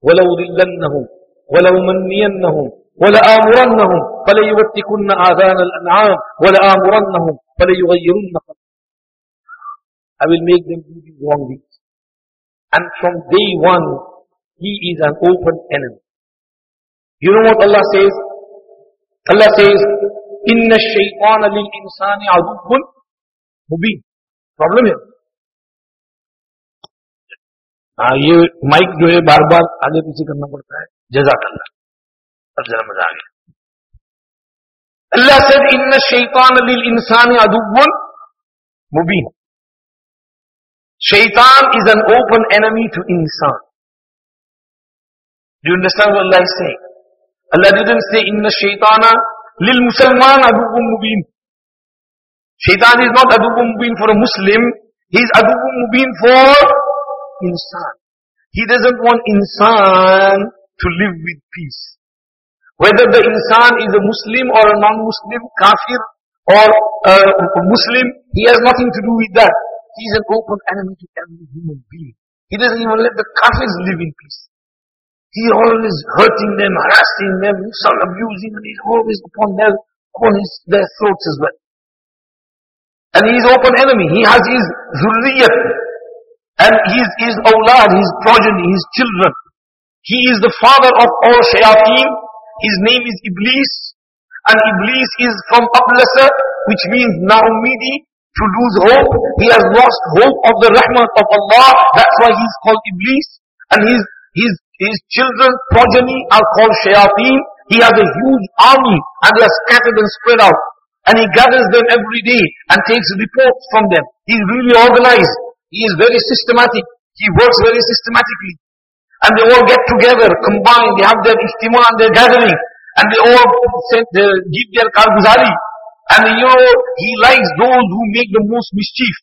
وَلَوْ ذِلَّنَّهُمْ وَلَوْمَنِّيَنَّهُمْ وَلَآمُرَنَّهُمْ فَلَيُبَتِّكُنَّ آذَانَ الْأَنْعَامِ وَلَآمُرَنَّهُمْ فَلَيُغَيِّرُنَّ خَلْقَ I will make them do these wrong deeds. And from day one, he is an open enemy. You know what Allah says? Allah says, إِنَّ الشَّيْطَانَ لِلْإِنسَانِ عَدُوٌّ مُبِينٌ problem ہے ہاں یہ mic جو ہے بار بار آگے پیچھے کرنا پڑتا ہے۔ جزاک اللہ۔ اب ذرا مزہ آ گیا۔ اللہ سے ان شیطان علی انسان ادوبن مبین۔ شیطان is an open enemy to انسان جو you اللہ سے اللہ سے ان Allah لل مسلمان ادوبن مبین. Shaitan is not adubun mubin for a Muslim. He is adubun mubin for insan. He doesn't want insan to live with peace. Whether the insan is a Muslim or a non-Muslim, kafir or a Muslim, he has nothing to do with that. He is an open enemy to every human being. He doesn't even let the kafirs live in peace. He always hurting them, harassing them, abusing, and he's always upon their, upon his, their throats as well. And he is open enemy. He has his zurriyat. And his, his awlad, his progeny, his children. He is the father of all shayateen. His name is Iblis. And Iblis is from Ablasa, which means Naumidi, to lose hope. He has lost hope of the rahmat of Allah. That's why he's called Iblis. And his, his, his children, progeny are called shayateen. He has a huge army and they are scattered and spread out. And he gathers them every day and takes reports from them. He's really organized. He is very systematic. He works very systematically. And they all get together, combine, they have their ijtima and their gathering. And they all send, give their karguzari. And you know, he likes those who make the most mischief.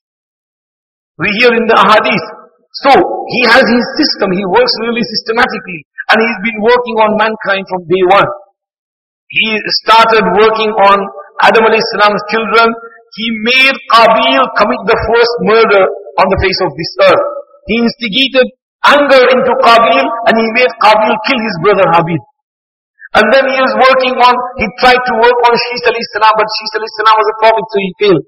We hear in the ahadith. So, he has his system, he works really systematically. And he's been working on mankind from day one. He started working on Adam alayhi salam's children. He made Qabil commit the first murder on the face of this earth. He instigated anger into Qabil and he made Qabil kill his brother Habil. And then he was working on, he tried to work on Shis salam, but Shis salam was a prophet, so he failed.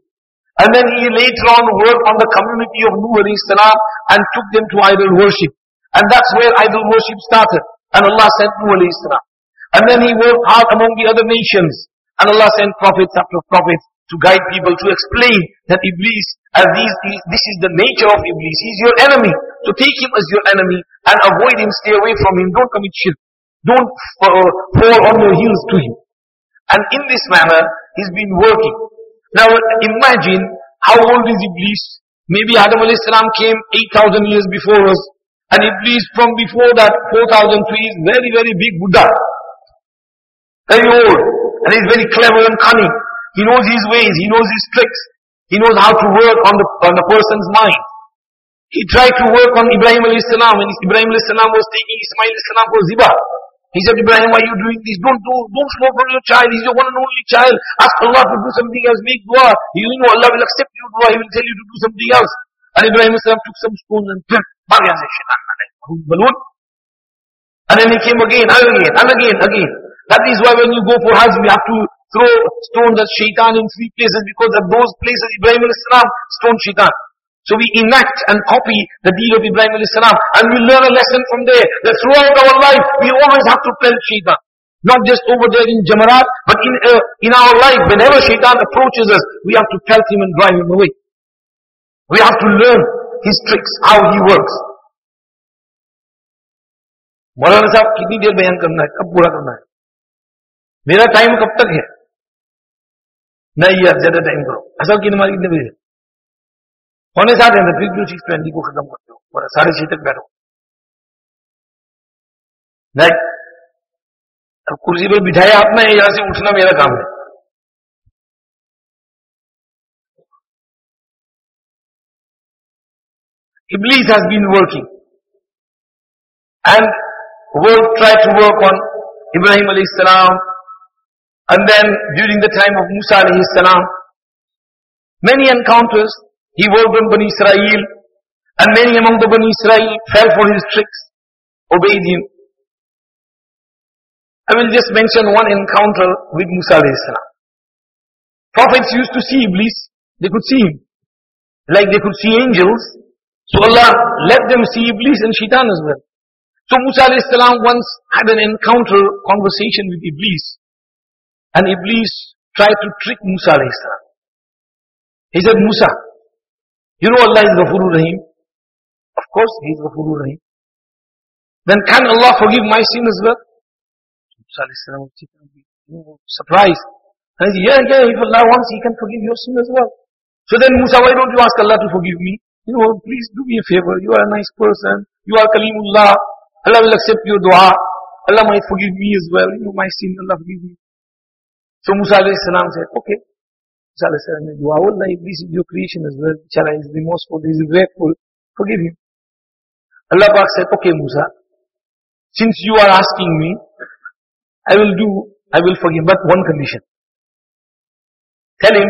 And then he later on worked on the community of Nuh salam and took them to idol worship. And that's where idol worship started. And Allah sent Nuh salam. And then he worked hard among the other nations. And Allah sent prophets after prophets to guide people to explain that Iblis, as these, this is the nature of Iblis. He's your enemy. So take him as your enemy and avoid him, stay away from him. Don't commit shirk. Don't uh, fall on your heels to him. And in this manner, he's been working. Now imagine how old is Iblis? Maybe Adam salam came 8,000 years before us. And Iblis from before that 4,000 is very, very big Buddha. Very old. And he's very clever and cunning. He knows his ways. He knows his tricks. He knows how to work on the, on the person's mind. He tried to work on Ibrahim alayhi salam when Ibrahim alayhi salam was taking Ismail alayhi salam for ziba. He said, Ibrahim, why are you doing this? Don't do, don't slaughter your child. He's your one and only child. Ask Allah to do something else. Make dua. You know Allah will accept your dua. He will tell you to do something else. And Ibrahim took some stones and balloon. And then he came again, and again, and again, again. That is why when you go for Hajj, we have to throw stones at shaitan in three places because at those places Ibrahim salam stone shaitan. So we enact and copy the deed of Ibrahim alayhi salam and we learn a lesson from there that throughout our life we always have to tell shaitan. Not just over there in Jamarat, but in, uh, in our life, whenever shaitan approaches us, we have to tell him and drive him away. We have to learn his tricks, how he works. मौलाना साहब कितनी देर बयान करना है कब पूरा करना है میرا ٹائم کب تک ہے؟ نہیں یار زیادہ ٹائم کرو۔ اصل کی نماز کتنے بجے ہونے ساتھ ہیں پھر کیوں سکس ٹوینٹی کو ختم کرتے ہو؟ ساڑھے چھ تک بیٹھو۔ اب کرسی پہ بٹھایا آپ نے، یہاں سے اٹھنا میرا کام ہے۔ Iblis has been working and will try to work on Ibrahim علیہ السلام And then during the time of Musa alayhi salam, many encounters, he worked on Bani Israel. And many among the Bani Israel fell for his tricks, obeyed him. I will just mention one encounter with Musa alayhi salam. Prophets used to see Iblis, they could see him. Like they could see angels. So Allah let them see Iblis and Shaitan as well. So Musa alayhi salam once had an encounter, conversation with Iblis. And Iblis tried to trick Musa alayhi salam. He said, Musa, you know Allah is Ghafurur Rahim. Of course He is Ghafurur Rahim. Then can Allah forgive my sin as well? Musa alayhi salam was surprised. And he said, yeah, yeah, if Allah wants, He can forgive your sin as well. So then Musa, why don't you ask Allah to forgive me? You know, please do me a favor. You are a nice person. You are Kalimullah. Allah will accept your dua. Allah might forgive me as well. You know, my sin, Allah forgive me. So Musa salam said, okay. Musa salam said, dua, Allah, this is your creation as well, inshallah, is remorseful, he is grateful, forgive him. Allah Pak said, okay Musa, since you are asking me, I will do, I will forgive, but one condition. Tell him,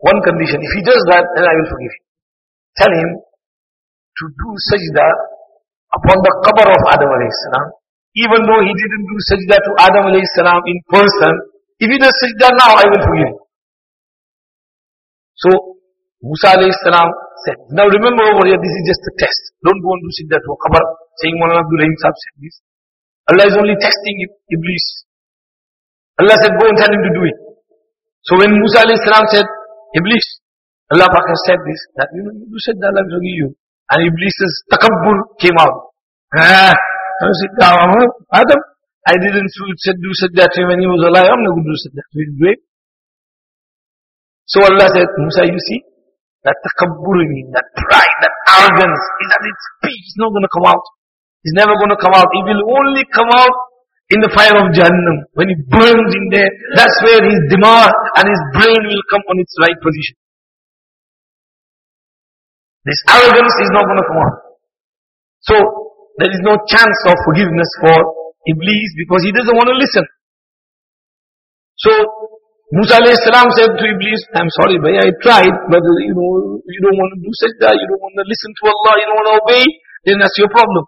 one condition. If he does that, then I will forgive him. Tell him to do sajda upon the qabr of Adam alayhi salam. Even though he didn't do sajda to Adam alayhi salam in person, if he does sajda now, I will forgive him. So, Musa alayhi salam said, now remember over here, this is just a test. Don't go and do sajda to a qabr, saying one Abdul Rahim Sahib said this. Allah is only testing Iblis. Allah said, go and tell him to do it. So when Musa alayhi salam said, Iblis, Allah Pak has said this, that you know, you said that Allah will forgive you. And Iblis's takabbur came out. Ah, I said, Adam, I didn't do sajda to him when he was alive, I'm not going to do sajda to his. So Allah said, Musa, you see, that takabbur in that pride, that arrogance, is at its peak, it's not going to come out. It's never going to come out. It will only come out in the fire of Jahannam. When he burns in there, that's where his demand and his brain will come on its right position. This arrogance is not going to come out. So, there is no chance of forgiveness for Iblis because he doesn't want to listen. So, Musa salam said to Iblis, I'm sorry, bhai, I tried, but you know, you don't want to do sajda, you don't want to listen to Allah, you don't want to obey, then that's your problem.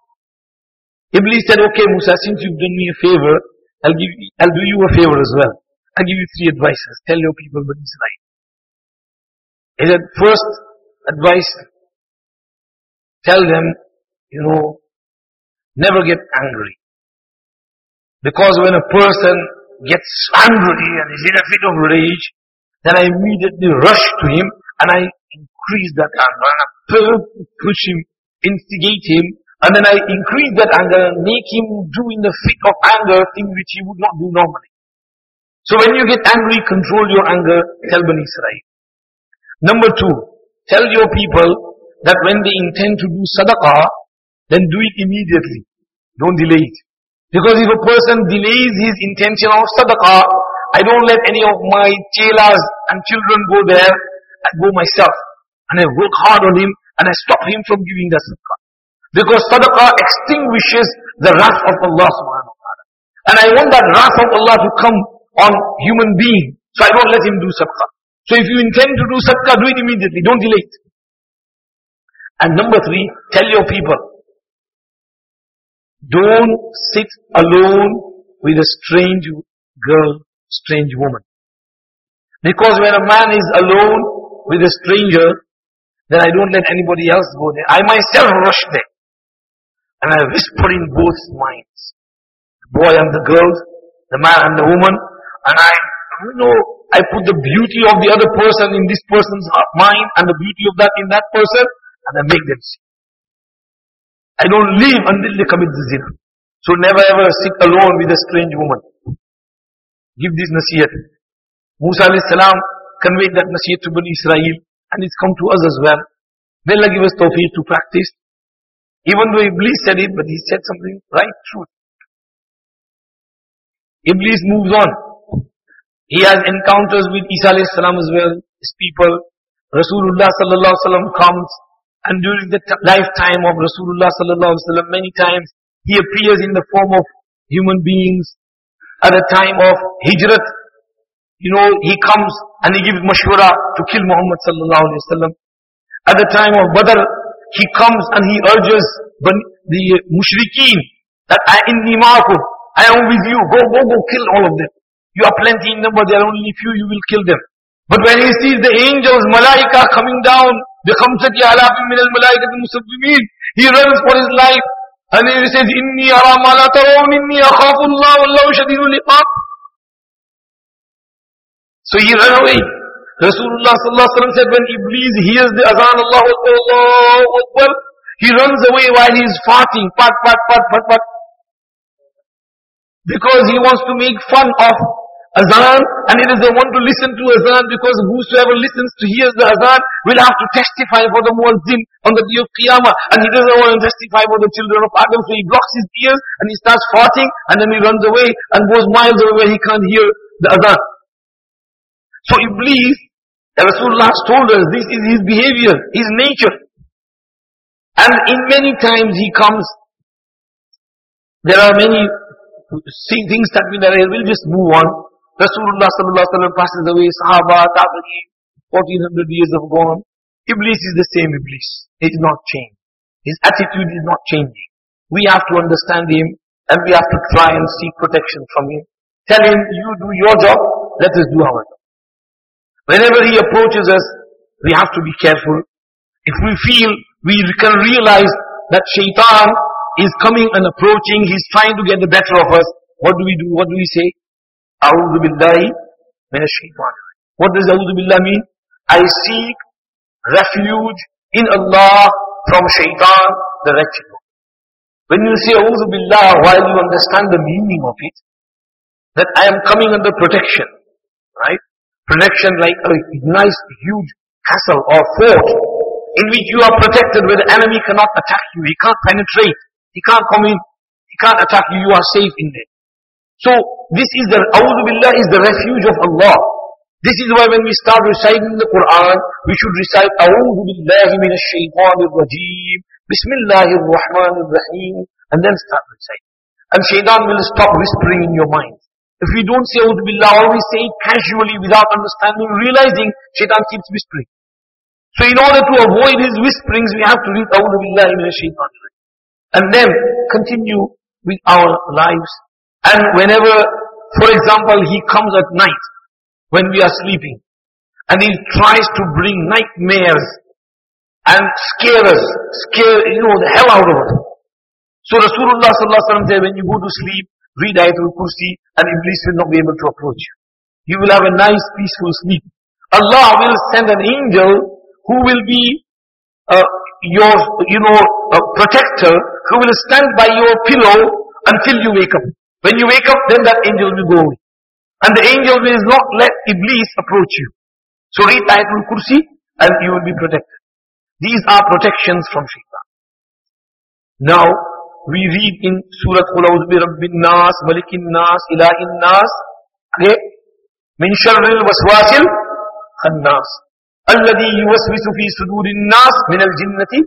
Iblis said, okay Musa, since you've done me a favor, I'll give you, I'll do you a favor as well. I'll give you three advices. Tell your people but it's right. He said, first advice, tell them, you know, never get angry. Because when a person gets angry and is in a fit of rage, then I immediately rush to him and I increase that anger and I push him, instigate him, and then I increase that anger and make him do in the fit of anger things which he would not do normally. So when you get angry, control your anger, tell Bani Israel. Number two, tell your people that when they intend to do sadaqah, then do it immediately. Don't delay it. Because if a person delays his intention of sadaqah, I don't let any of my chelas and children go there, I go myself. And I work hard on him and I stop him from giving the sadaqah. Because sadaqah extinguishes the wrath of Allah subhanahu wa ta'ala. And I want that wrath of Allah to come on human being. So I don't let him do sadaqah. So if you intend to do sadaqah, do it immediately. Don't delay it. And number three, tell your people, don't sit alone with a strange girl, strange woman. Because when a man is alone with a stranger, then I don't let anybody else go there. I myself rush there. And I whisper in both minds. The boy and the girl, the man and the woman. And I, you know, I put the beauty of the other person in this person's mind and the beauty of that in that person and I make them see. I don't leave until they commit the zina. So never ever sit alone with a strange woman. Give this nasiyat. Musa alayhi salam conveyed that nasiyat to Bani Israel and it's come to us as well. May Allah give us tawfiq to practice. Even though Iblis said it, but he said something right truth. Iblis moves on. He has encounters with Isa alayhi salam as well, his people. Rasulullah sallallahu alaihi wasallam comes And during the lifetime of Rasulullah sallallahu alaihi wasallam, many times he appears in the form of human beings. At the time of Hijrat, you know, he comes and he gives mashwara to kill Muhammad sallallahu alaihi wasallam. At the time of Badr, he comes and he urges the mushrikeen that I inni ma'akum, I am with you, go, go, go, kill all of them. You are plenty in number, there are only few, you will kill them. But when he sees the angels, malaika coming down, khamsati alafim min al-malaika musawwimin, he runs for his life. And he says, Inni ara ma la tarawun, inni akhafu Allah, wallahu shadidul iqab. So he ran away. Rasulullah sallallahu alaihi wasallam said, when Iblis hears the azan, Allahu Akbar, Allahu Akbar, he runs away while he is farting, pat, pat, pat, pat, pat. Because he wants to make fun of azan and it is the one to listen to azan because whosoever listens to hears the azan will have to testify for the muazzin on the day of Qiyamah and he doesn't want to testify for the children of Adam so he blocks his ears and he starts farting and then he runs away and goes miles away where he can't hear the azan. So Iblis, Rasulullah told us this is his behavior, his nature. And in many times he comes, there are many things that we narrate, we'll just move on. Rasulullah sallallahu alaihi wasallam passes away, Sahaba, Tabi'in, 1400 years have gone. Iblis is the same Iblis. He is not changed. His attitude is not changing. We have to understand him and we have to try and seek protection from him. Tell him, you do your job, let us do our job. Whenever he approaches us, we have to be careful. If we feel, we can realize that shaitan is coming and approaching, he's trying to get the better of us. What do we do? What do we say? A'udhu billahi minash shaitan. What does A'udhu billah mean? I seek refuge in Allah from shaitan, the wretched one. When you say A'udhu billah, while you understand the meaning of it, that I am coming under protection, right? Protection like a nice huge castle or fort in which you are protected where the enemy cannot attack you. He can't penetrate. He can't come in. He can't attack you. You are safe in there. So this is the, A'udhu Billah is the refuge of Allah. This is why when we start reciting the Quran, we should recite A'udhu Billahi minash shaitanir rajeem. Bismillahir Rahmanir Rahim. And then start reciting. And shaitan will stop whispering in your mind. If we don't say A'udhu Billah, always say it casually without understanding, realizing shaitan keeps whispering. So in order to avoid his whisperings, we have to read A'udhu Billahi minash shaitanir rajeem. And then continue with our lives. And whenever, for example, he comes at night, when we are sleeping, and he tries to bring nightmares and scare us, scare, you know, the hell out of us. So Rasulullah sallallahu said, when you go to sleep, read Ayatul Kursi, and Iblis will not be able to approach you. You will have a nice, peaceful sleep. Allah will send an angel who will be uh, your, you know, uh, protector, who will stand by your pillow until you wake up. When you wake up, then that angel will go away. And the angel will not let Iblis approach you. So read Ayatul Kursi and you will be protected. These are protections from shaitan. Now, we read in Surah Qulauz bi Rabbin Nas, Malikin Nas, Ilahin Nas, okay? Min sharril waswasil khannas. Alladhi yuwaswisu fi sudurin nas min al-jinnati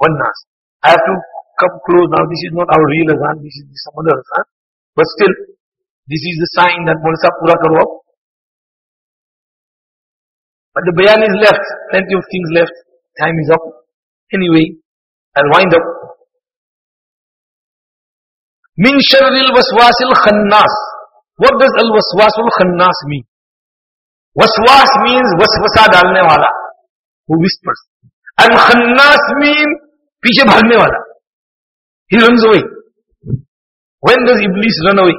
wal nas. I have to come close now. This is not our real Azan. This is some other Azan. But still, this is the sign that Molsa Pura Karo. But the bayan is left, plenty of things left. Time is up. Anyway, I'll wind up. Min sharril waswasil khannas. What does al waswasul khannas mean? Waswas means waswasa dalne wala, who whispers. Al khannas means piche bhagne wala. He runs away. when does iblis run away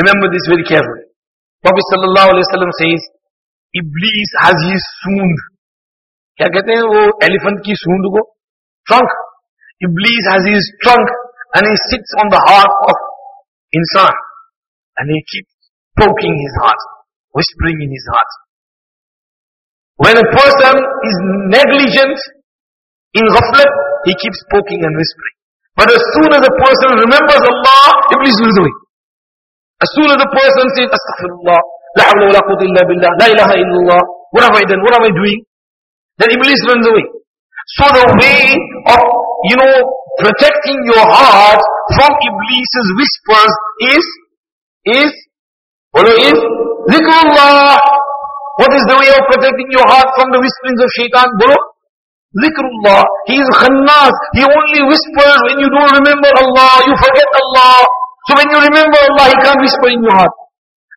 remember this very carefully prophet sallallahu alaihi wasallam says iblis has his soond क्या कहते हैं वो elephant की सूंड को trunk iblis has his trunk and he sits on the heart of insan and he keeps poking his heart whispering in his heart when a person is negligent in ghaflat, he keeps poking and whispering. But as soon as a person remembers Allah, Iblis runs away. As soon as a person says, Astaghfirullah, La hawla wa la illa billah, La ilaha illallah, what have I done, what am I doing? Then Iblis runs away. So the way of, you know, protecting your heart from Iblis's whispers is, is, what is? Zikrullah. What is the way of protecting your heart from the whisperings of shaitan? Bolo? Zikrullah. He is khannas. He only whispers when you don't remember Allah, you forget Allah. So when you remember Allah, He can't whisper in your heart.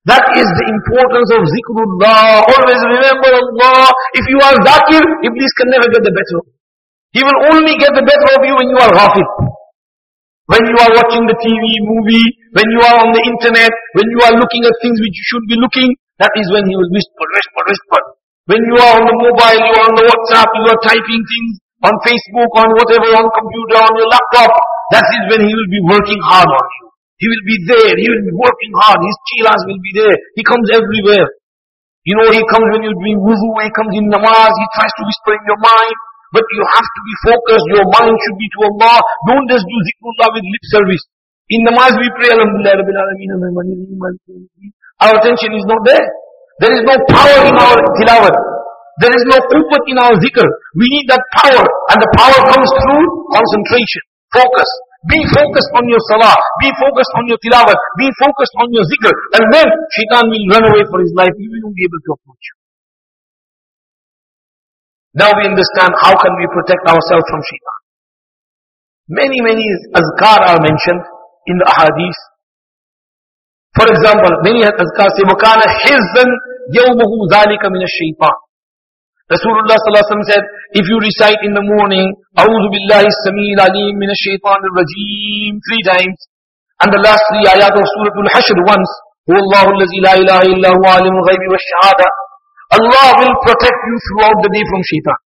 That is the importance of zikrullah. Always remember Allah. If you are zakir, Iblis can never get the better of you. He will only get the better of you when you are ghafil. When you are watching the TV, movie, when you are on the internet, when you are looking at things which you should be looking, that is when he will whisper, whisper, whisper. When you are on the mobile, you are on the WhatsApp, you are typing things on Facebook, on whatever, on computer, on your laptop, that is when he will be working hard on you. He will be there. He will be working hard. His chilas will be there. He comes everywhere. You know, he comes when you're doing wuzu, he comes in namaz, he tries to whisper in your mind. But you have to be focused. Your mind should be to Allah. Don't just do zikrullah with lip service. In namaz we pray, Alhamdulillah, Rabbil Alameen, Our attention is not there. There is no power in our tilawat. There is no quwwat in our zikr. We need that power. And the power comes through concentration, focus. Be focused on your salah. Be focused on your tilawat. Be focused on your zikr. And then shaitan will run away for his life. He will not be able to approach you. Now we understand how can we protect ourselves from shaitan. Many, many azkar are mentioned in the ahadith. For example, many azkar say, وَكَانَ حِزًّا يَوْمُهُ ذَلِكَ مِنَ الشَّيْطَانِ Rasulullah said, if you recite in the morning, أعوذ بالله السميع العليم من الشيطان الرجيم three times, and the last three ayat of Surah Al-Hashr once, هو الله الذي لا إله إلا هو عالم الغيب والشهادة, Allah will protect you throughout the day from shaitan.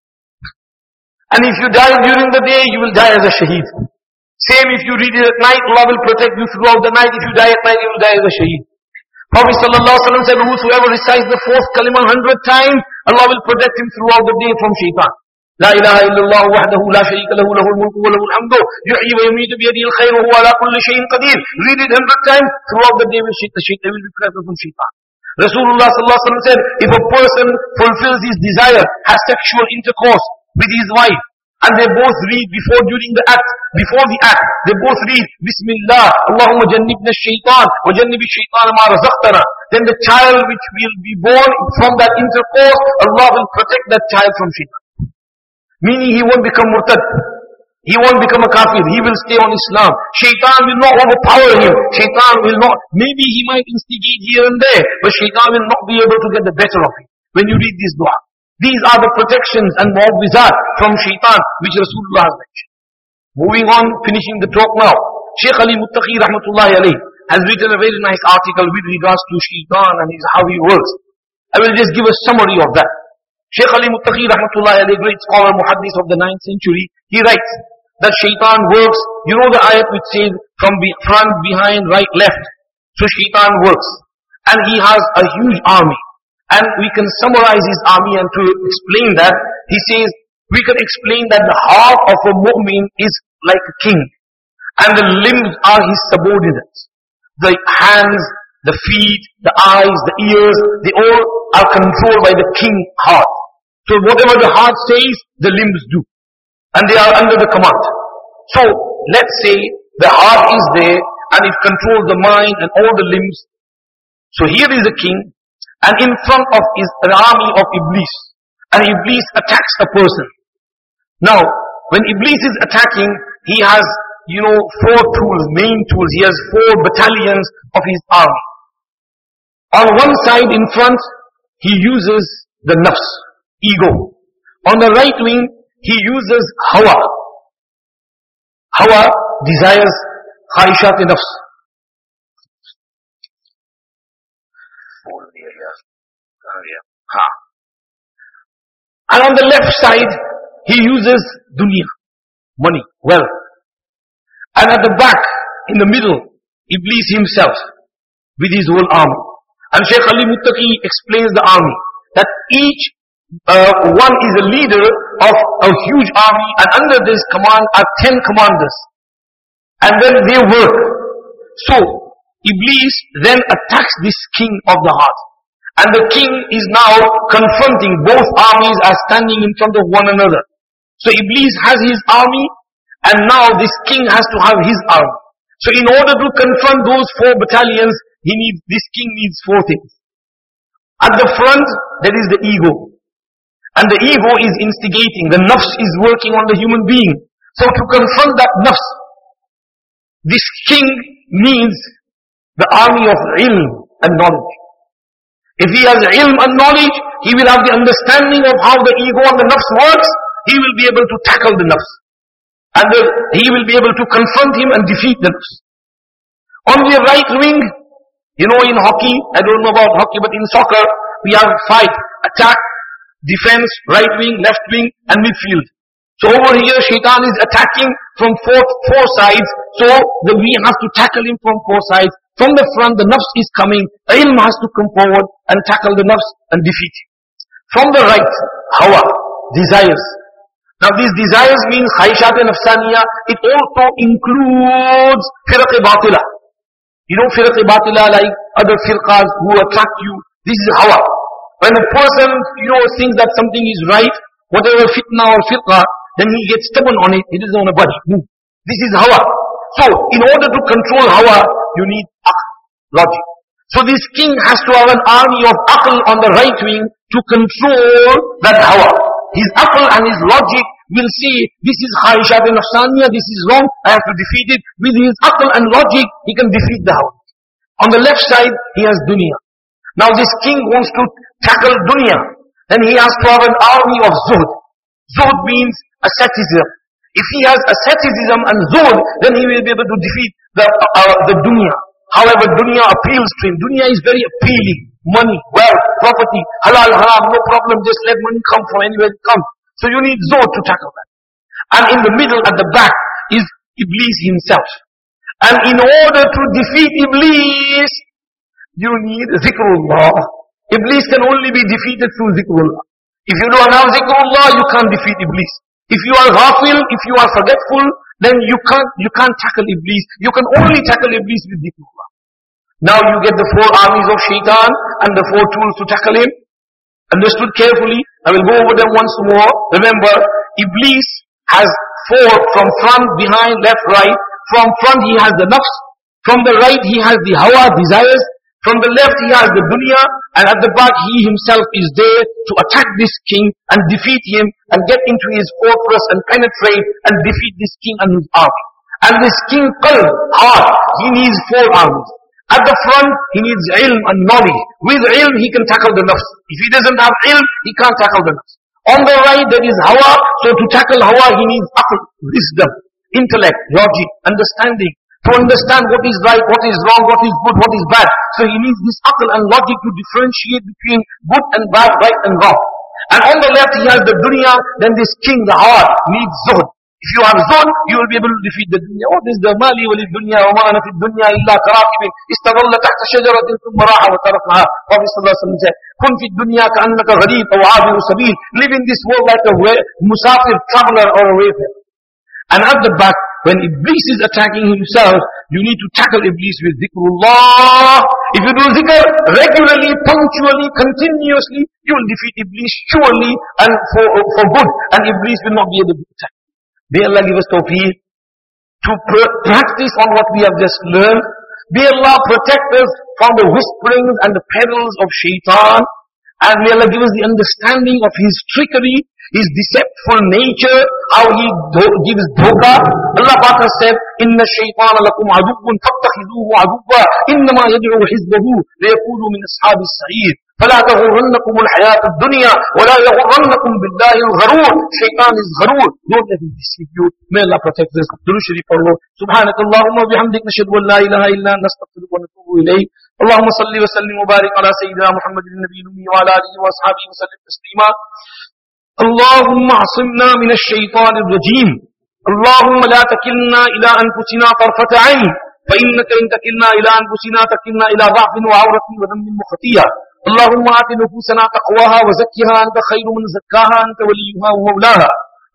And if you die during the day, you will die as a shaheed. Same if you read it at night, Allah will protect you throughout the night. If you die at night, you will die as a shaheed. Prophet ﷺ said, whosoever recites the fourth kalima hundred times, Allah will protect him throughout the day from shaitan. لا إله إلا الله وحده لا شريك له له الملك وله الحمد يحيي ويميت بيده الخير وهو على كل شيء قدير read it hundred times throughout the day will shaitan, shaitan will be protected from shaitan Rasulullah sallallahu said if a person fulfills his desire has sexual intercourse with his wife and they both read before during the act, before the act, they both read Bismillah, Allahumma jannibna shaitan, wa jannibi shaitan ma razaqtana. Then the child which will be born from that intercourse, Allah will protect that child from shaitan. Meaning he won't become murtad. He won't become a kafir. He will stay on Islam. Shaitan will not overpower him. Shaitan will not, maybe he might instigate here and there, but shaitan will not be able to get the better of him. When you read this dua. These are the protections and mu'awwizat from shaitan which Rasulullah has mentioned. Moving on, finishing the talk now. Shaykh Ali Muttaqi rahmatullahi alayh has written a very nice article with regards to shaitan and his, how he works. I will just give a summary of that. Shaykh Ali Muttaqi rahmatullahi alayh, great scholar muhaddis of the 9th century, he writes that shaitan works, you know the ayat which says from front, behind, right, left. So shaitan works. And he has a huge army. And we can summarize his army and to explain that, he says, we can explain that the heart of a mu'min is like a king. And the limbs are his subordinates. The hands, the feet, the eyes, the ears, they all are controlled by the king heart. So whatever the heart says, the limbs do. And they are under the command. So, let's say the heart is there and it controls the mind and all the limbs. So here is a king and in front of is an army of Iblis. And Iblis attacks a person. Now, when Iblis is attacking, he has, you know, four tools, main tools. He has four battalions of his army. On one side in front, he uses the nafs, ego. On the right wing, he uses hawa. Hawa desires khaishat nafs. Ha. And on the left side, he uses dunya, money, wealth. And at the back, in the middle, Iblis himself, with his whole army. And Shaykh Ali Muttaqi explains the army, that each uh, one is a leader of a huge army, and under this command are ten commanders. And then they work. So, Iblis then attacks this king of the heart. And the king is now confronting both armies are standing in front of one another. So Iblis has his army and now this king has to have his army. So in order to confront those four battalions, he needs, this king needs four things. At the front, there is the ego. And the ego is instigating. The nafs is working on the human being. So to confront that nafs, this king needs the army of ilm and knowledge. If he has ilm and knowledge, he will have the understanding of how the ego and the nafs works. He will be able to tackle the nafs. And the, he will be able to confront him and defeat the nafs. On the right wing, you know in hockey, I don't know about hockey, but in soccer, we have fight, attack, defense, right wing, left wing, and midfield. So over here, shaitan is attacking from four, four sides. So the, we have to tackle him from four sides. From the front, the nafs is coming. Ilm has to come forward and tackle the nafs and defeat it. From the right, hawa, desires. Now these desires mean khaishat and nafsaniya. It also includes firq batila. You know firq batila like other firqas who attract you. This is hawa. When a person, you know, thinks that something is right, whatever fitna or firqa, then he gets stubborn on it, he doesn't want to budge. This is hawa. So, in order to control hawa, you need aql, logic. So this king has to have an army of aql on the right wing to control that hawa. His aql and his logic will see, this is khaishat and nafsaniya, this is wrong, I have to defeat it. With his aql and logic, he can defeat the hawa. On the left side, he has dunya. Now this king wants to tackle dunya. Then he has to have an army of zuhd. Zuhd means asceticism. If he has asceticism and zuhd, then he will be able to defeat the, uh, the dunya. However, dunya appeals to him. Dunya is very appealing. Money, wealth, property, halal, haram, no problem. Just let money come from anywhere it comes. So you need zuhd to tackle that. And in the middle, at the back, is Iblis himself. And in order to defeat Iblis, you need zikrullah. Iblis can only be defeated through zikrullah. If you don't have zikrullah, you can't defeat Iblis. If you are ghafil, if you are forgetful, then you can't, you can't tackle Iblis. You can only tackle Iblis with dhikrullah. Now you get the four armies of shaitan and the four tools to tackle him. Understood carefully. I will go over them once more. Remember, Iblis has four from front, behind, left, right. From front he has the nafs. From the right he has the hawa, desires. From the left he has the dunya and at the back he himself is there to attack this king and defeat him and get into his fortress and penetrate and defeat this king and his army. And this king qalb, heart, he needs four armies. At the front, he needs ilm and knowledge. With ilm, he can tackle the nafs. If he doesn't have ilm, he can't tackle the nafs. On the right, there is hawa. So to tackle hawa, he needs aql, wisdom, intellect, logic, understanding to understand what is right, what is wrong, what is good, what is bad. So he needs this aql and logic to differentiate between good and bad, right and wrong. And on the left he has the dunya, then this king, the heart, needs zuhd. If you have zuhd, you will be able to defeat the dunya. What is the mali wali dunya wa ma'ana fi dunya illa karakibin istadalla tahta shajaratin thumma raha wa tarakaha. Prophet sallallahu alaihi wasallam said, kun fi dunya ka'annaka gharib aw abiru sabil. Live in this world like a musafir, traveler or a wayfarer. And at the back, when Iblis is attacking himself, you need to tackle Iblis with zikrullah. If you do zikr regularly, punctually, continuously, you will defeat Iblis surely and for, for good. And Iblis will not be able to attack. May Allah give us tawfiq to pr- practice on what we have just learned. May Allah protect us from the whisperings and the perils of shaitan. And may Allah give us the understanding of his trickery his deceitful nature, how he do- gives dhoka. Allah Ta'ala said, إِنَّ الشَّيْطَانَ لَكُمْ عَدُوٌ فَاتَّخِذُوهُ عَدُوًّا إِنَّمَا يَدْعُو حِزْبَهُ لِيَكُونُوا مِنْ أَصْحَابِ السَّعِيرِ فلا تغرنكم الحياة الدنيا ولا يغرنكم بالله الغرور شيطان is غرور don't let him deceive you may Allah protect us درود شريف الله سبحانك اللهم وبحمدك نشهد أن لا إله إلا أنت نستغفرك ونتوب إليك اللهم صل وسلم وبارك على سيدنا محمد النبي الأمي وعلى آله وأصحابه وسلم تسليما اللهم اعصمنا من الشيطان الرجيم. اللهم لا تكلنا إلى أنفسنا طرفة عين. فإنك إن تكلنا إلى أنفسنا تكلنا إلى ضعف وعورة وذنب وخطيئة اللهم آت نفوسنا تقواها وزكها. أنت خير من زكاها. أنت وليها ومولاها.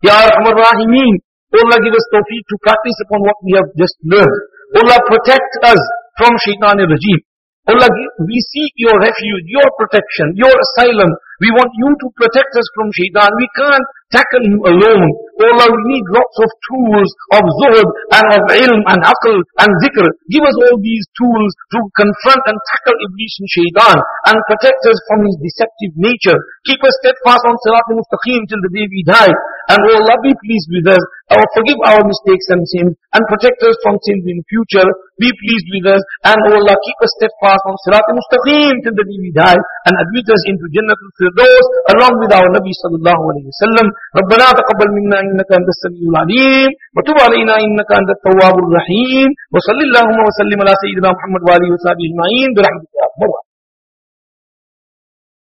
يا أرحم الراحمين. Oh Allah give us tawfiq to practice upon what we have just learned. Oh Allah protect us from shaitan rajim. Oh Allah, we seek your refuge, your protection, your asylum. We want you to protect us from shaitan. We can't tackle him alone. Oh Allah, we need lots of tools of zuhud and of ilm and aql and zikr. Give us all these tools to confront and tackle Iblis and shaitan and protect us from his deceptive nature. Keep us steadfast on Sirat al-Mustaqim till the day we die. And oh Allah, be pleased with us. Oh, forgive our mistakes and sins and protect us from sins in future. Be pleased with us. And oh Allah, keep us steadfast on Sirat al-Mustaqim till the day we die and admit us into Jannat al-Firdaus along with our Nabi sallallahu alayhi wa sallam. ربنا تقبل منا إنك أنت السميع العليم وتب علينا إنك أنت التواب الرحيم وصل اللهم وسلم على سيدنا محمد وآله وصحبه أجمعين برحمتك يا رب